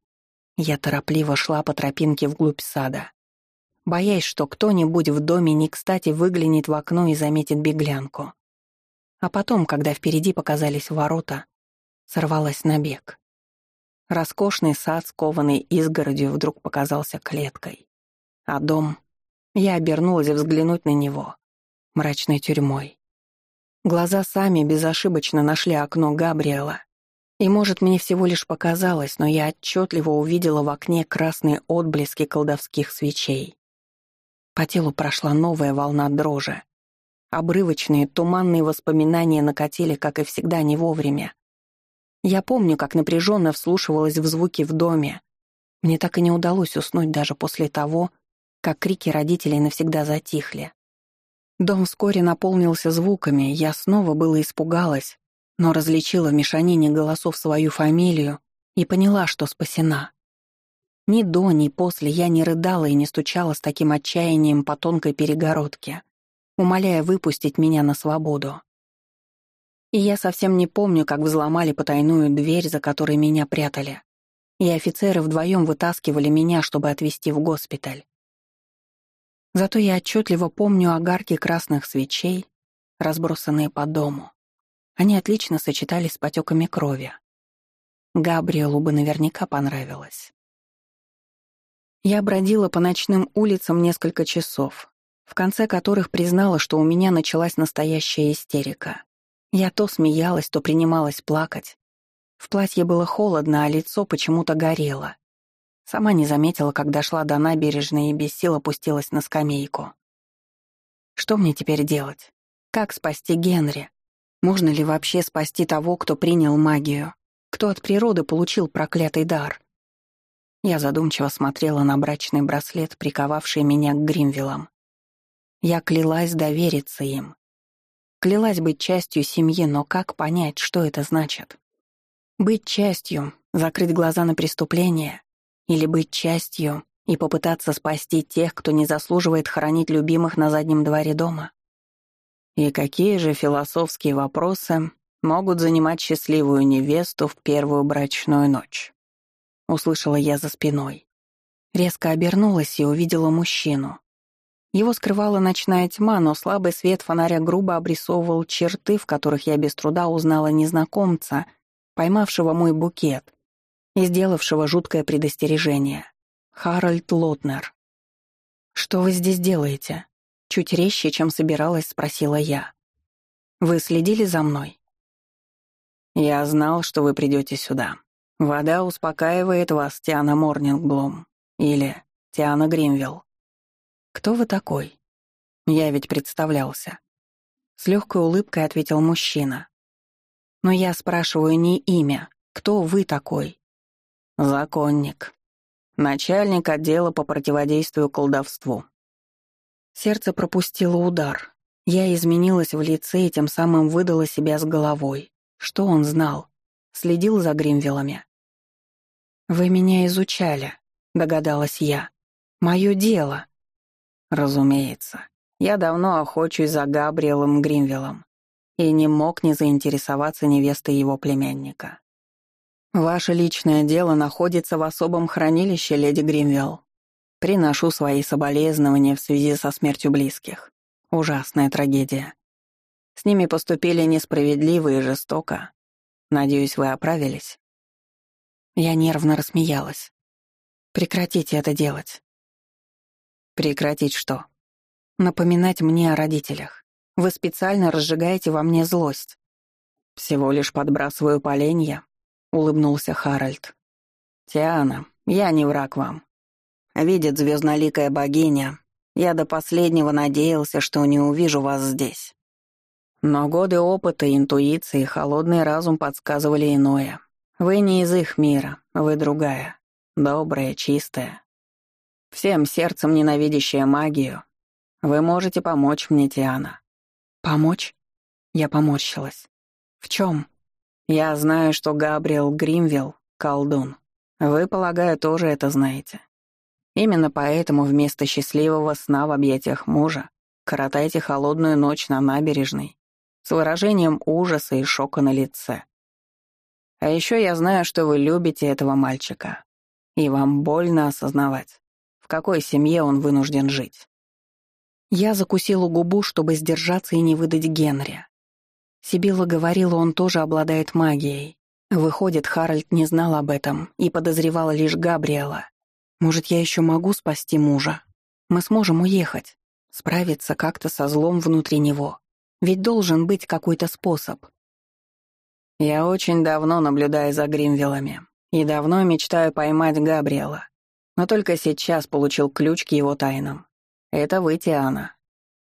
Я торопливо шла по тропинке вглубь сада, боясь, что кто-нибудь в доме не кстати выглянет в окно и заметит беглянку. А потом, когда впереди показались ворота, сорвалась на бег. Роскошный сад, скованный изгородью, вдруг показался клеткой. А дом... Я обернулась взглянуть на него. Мрачной тюрьмой. Глаза сами безошибочно нашли окно Габриэла. И, может, мне всего лишь показалось, но я отчетливо увидела в окне красные отблески колдовских свечей. По телу прошла новая волна дрожи. Обрывочные, туманные воспоминания накатили, как и всегда, не вовремя. Я помню, как напряженно вслушивалась в звуки в доме. Мне так и не удалось уснуть даже после того, как крики родителей навсегда затихли. Дом вскоре наполнился звуками, я снова было испугалась, но различила в мешанине голосов свою фамилию и поняла, что спасена. Ни до, ни после я не рыдала и не стучала с таким отчаянием по тонкой перегородке, умоляя выпустить меня на свободу. И я совсем не помню, как взломали потайную дверь, за которой меня прятали. И офицеры вдвоем вытаскивали меня, чтобы отвезти в госпиталь. Зато я отчетливо помню огарки красных свечей, разбросанные по дому. Они отлично сочетались с потеками крови. Габриэлу бы наверняка понравилось. Я бродила по ночным улицам несколько часов, в конце которых признала, что у меня началась настоящая истерика. Я то смеялась, то принималась плакать. В платье было холодно, а лицо почему-то горело. Сама не заметила, как дошла до набережной и без сил опустилась на скамейку. Что мне теперь делать? Как спасти Генри? Можно ли вообще спасти того, кто принял магию? Кто от природы получил проклятый дар? Я задумчиво смотрела на брачный браслет, приковавший меня к Гримвиллам. Я клялась довериться им. Клялась быть частью семьи, но как понять, что это значит? Быть частью, закрыть глаза на преступление, или быть частью и попытаться спасти тех, кто не заслуживает хоронить любимых на заднем дворе дома? И какие же философские вопросы могут занимать счастливую невесту в первую брачную ночь? Услышала я за спиной. Резко обернулась и увидела мужчину, его скрывала ночная тьма, но слабый свет фонаря грубо обрисовывал черты, в которых я без труда узнала незнакомца, поймавшего мой букет и сделавшего жуткое предостережение. Харальд Лотнер. «Что вы здесь делаете?» Чуть резче, чем собиралась, спросила я. «Вы следили за мной?» «Я знал, что вы придете сюда. Вода успокаивает вас, Тиана Морнингблум. Или Тиана Гримвилл. «Кто вы такой?» Я ведь представлялся. С легкой улыбкой ответил мужчина. «Но я спрашиваю не имя. Кто вы такой?» «Законник. Начальник отдела по противодействию колдовству». Сердце пропустило удар. Я изменилась в лице и тем самым выдала себя с головой. Что он знал? Следил за Гримвиллами. «Вы меня изучали», — догадалась я. «Мое дело». Разумеется. Я давно охочусь за Габриэлом Гримвиллом и не мог не заинтересоваться невестой его племянника. Ваше личное дело находится в особом хранилище, леди Гримвилл. Приношу свои соболезнования в связи со смертью близких. Ужасная трагедия. С ними поступили несправедливо и жестоко. Надеюсь, вы оправились?» Я нервно рассмеялась. «Прекратите это делать». «Прекратить что?» «Напоминать мне о родителях. Вы специально разжигаете во мне злость». «Всего лишь подбрасываю поленья», — улыбнулся Харальд. «Тиана, я не враг вам. Видит звездноликая богиня. Я до последнего надеялся, что не увижу вас здесь. Но годы опыта, интуиции, холодный разум подсказывали иное. Вы не из их мира, вы другая. Добрая, чистая. Всем сердцем ненавидящая магию. Вы можете помочь мне, Тиана. Помочь? Я поморщилась. В чем? Я знаю, что Габриэл Гримвилл — колдун. Вы, полагаю, тоже это знаете. Именно поэтому вместо счастливого сна в объятиях мужа коротайте холодную ночь на набережной с выражением ужаса и шока на лице. А еще я знаю, что вы любите этого мальчика, и вам больно осознавать, в какой семье он вынужден жить. Я закусила губу, чтобы сдержаться и не выдать Генри. Сибила говорила, он тоже обладает магией, Выходит, Харальд не знал об этом и подозревал лишь Габриэла. Может, я еще могу спасти мужа? Мы сможем уехать, справиться как-то со злом внутри него. Ведь должен быть какой-то способ. Я очень давно наблюдаю за Гримвиллами и давно мечтаю поймать Габриэла. Но только сейчас получил ключ к его тайнам. Это вы, Тиана.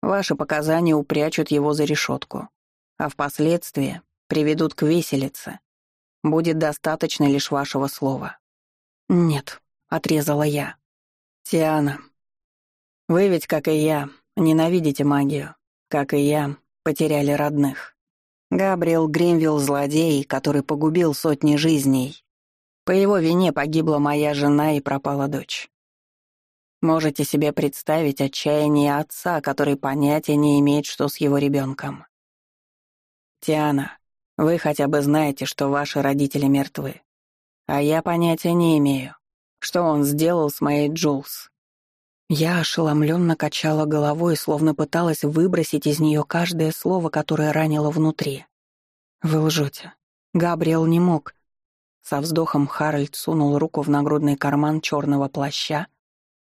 Ваши показания упрячут его за решетку, а впоследствии приведут к виселице. Будет достаточно лишь вашего слова». «Нет», — отрезала я. «Тиана, вы ведь, как и я, ненавидите магию. Как и я, потеряли родных. Габриэл Гримвилл — злодей, который погубил сотни жизней. По его вине погибла моя жена и пропала дочь. Можете себе представить отчаяние отца, который понятия не имеет, что с его ребенком. Тиана, вы хотя бы знаете, что ваши родители мертвы. А я понятия не имею, что он сделал с моей Джулс. Я ошеломленно качала головой, словно пыталась выбросить из нее каждое слово, которое ранило внутри. «Вы лжете. Габриэл не мог». Со вздохом Харальд сунул руку в нагрудный карман черного плаща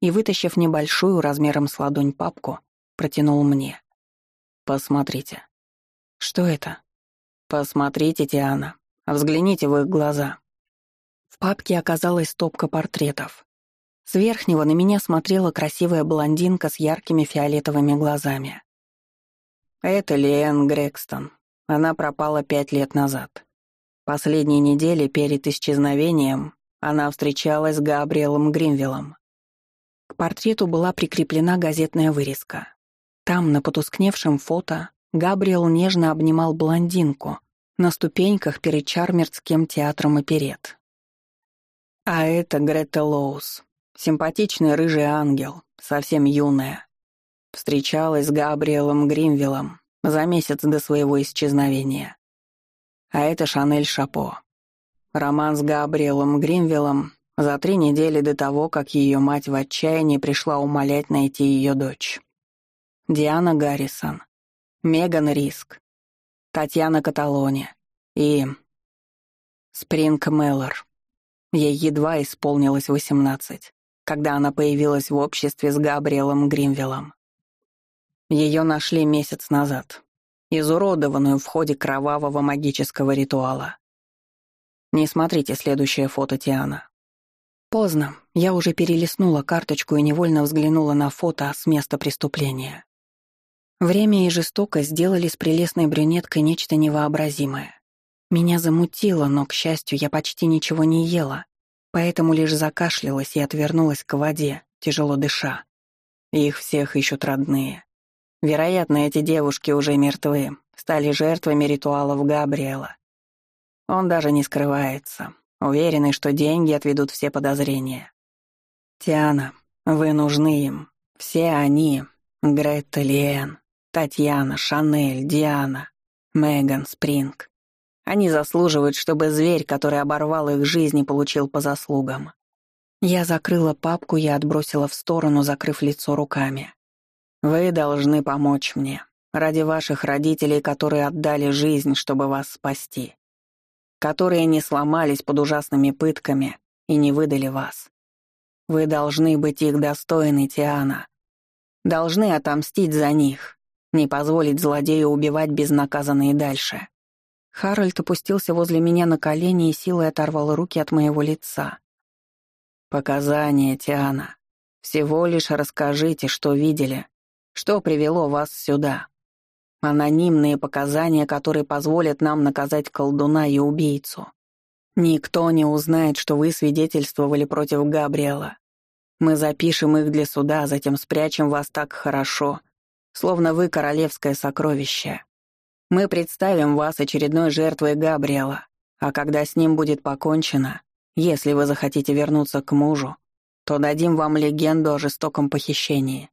и, вытащив небольшую размером с ладонь папку, протянул мне. «Посмотрите». «Что это?» «Посмотрите, Тиана. Взгляните в их глаза». В папке оказалась стопка портретов. С верхнего на меня смотрела красивая блондинка с яркими фиолетовыми глазами. Это Лиэн Грекстон. Она пропала пять лет назад. Последние недели перед исчезновением она встречалась с Габриэлом Гринвиллом. К портрету была прикреплена газетная вырезка. Там, на потускневшем фото, Габриэл нежно обнимал блондинку на ступеньках перед Чармерским театром оперет. А это Грета Лоус, симпатичный рыжий ангел, совсем юная. Встречалась с Габриэлом Гримвиллом за месяц до своего исчезновения. А это Шанель Шапо. Роман с Габриэлом Гримвиллом за три недели до того, как ее мать в отчаянии пришла умолять найти ее дочь. Диана Гаррисон, Меган Риск, Татьяна Каталони и Спринг Меллор. Ей едва исполнилось восемнадцать, когда она появилась в обществе с Габриэлом Гримвиллом. Ее нашли месяц назад, изуродованную в ходе кровавого магического ритуала. Не смотрите следующее фото Тиана. Поздно. Я уже перелистнула карточку и невольно взглянула на фото с места преступления. Время и жестокость сделали с прелестной брюнеткой нечто невообразимое. Меня замутило, но, к счастью, я почти ничего не ела, поэтому лишь закашлялась и отвернулась к воде, тяжело дыша. Их всех ищут родные. Вероятно, эти девушки уже мертвы, стали жертвами ритуалов Габриэла. Он даже не скрывается, уверенный, что деньги отведут все подозрения. Тиана, вы нужны им. Все они, Гретта Лиэн, Татьяна, Шанель, Диана, Меган, Спринг. Они заслуживают, чтобы зверь, который оборвал их жизни, получил по заслугам. Я закрыла папку и отбросила в сторону, закрыв лицо руками. Вы должны помочь мне. ради ваших родителей, которые отдали жизнь, чтобы вас спасти, которые не сломались под ужасными пытками и не выдали вас. Вы должны быть их достойны, Тиана. Должны отомстить за них, не позволить злодею убивать безнаказанно и дальше. Харальд опустился возле меня на колени и силой оторвал руки от моего лица. «Показания, Тиана. Всего лишь расскажите, что видели, что привело вас сюда. Анонимные показания, которые позволят нам наказать колдуна и убийцу. Никто не узнает, что вы свидетельствовали против Габриэла. Мы запишем их для суда, затем спрячем вас так хорошо, словно вы королевское сокровище. Мы представим вас очередной жертвой Габриэла, а когда с ним будет покончено, если вы захотите вернуться к мужу, то дадим вам легенду о жестоком похищении.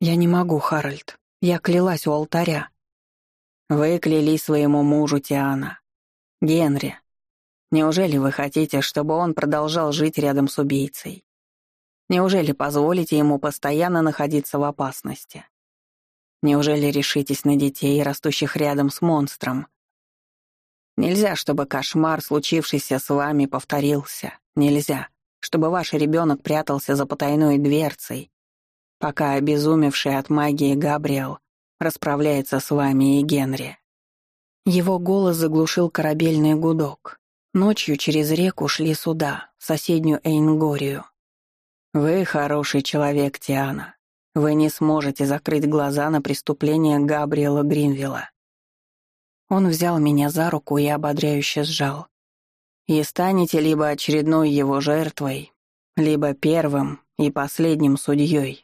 Я не могу, Харальд. Я клялась у алтаря. Вы клялись своему мужу Тиана. Генри. Неужели вы хотите, чтобы он продолжал жить рядом с убийцей? Неужели позволите ему постоянно находиться в опасности? Неужели решитесь на детей, растущих рядом с монстром? Нельзя, чтобы кошмар, случившийся с вами, повторился. Нельзя, чтобы ваш ребенок прятался за потайной дверцей, пока обезумевший от магии Габриэл расправляется с вами и Генри. Его голос заглушил корабельный гудок. Ночью через реку шли суда, в соседнюю Эйнгорию. «Вы хороший человек, Тиана. Вы не сможете закрыть глаза на преступление Габриэла Гринвилла». Он взял меня за руку и ободряюще сжал. «И станете либо очередной его жертвой, либо первым и последним судьей,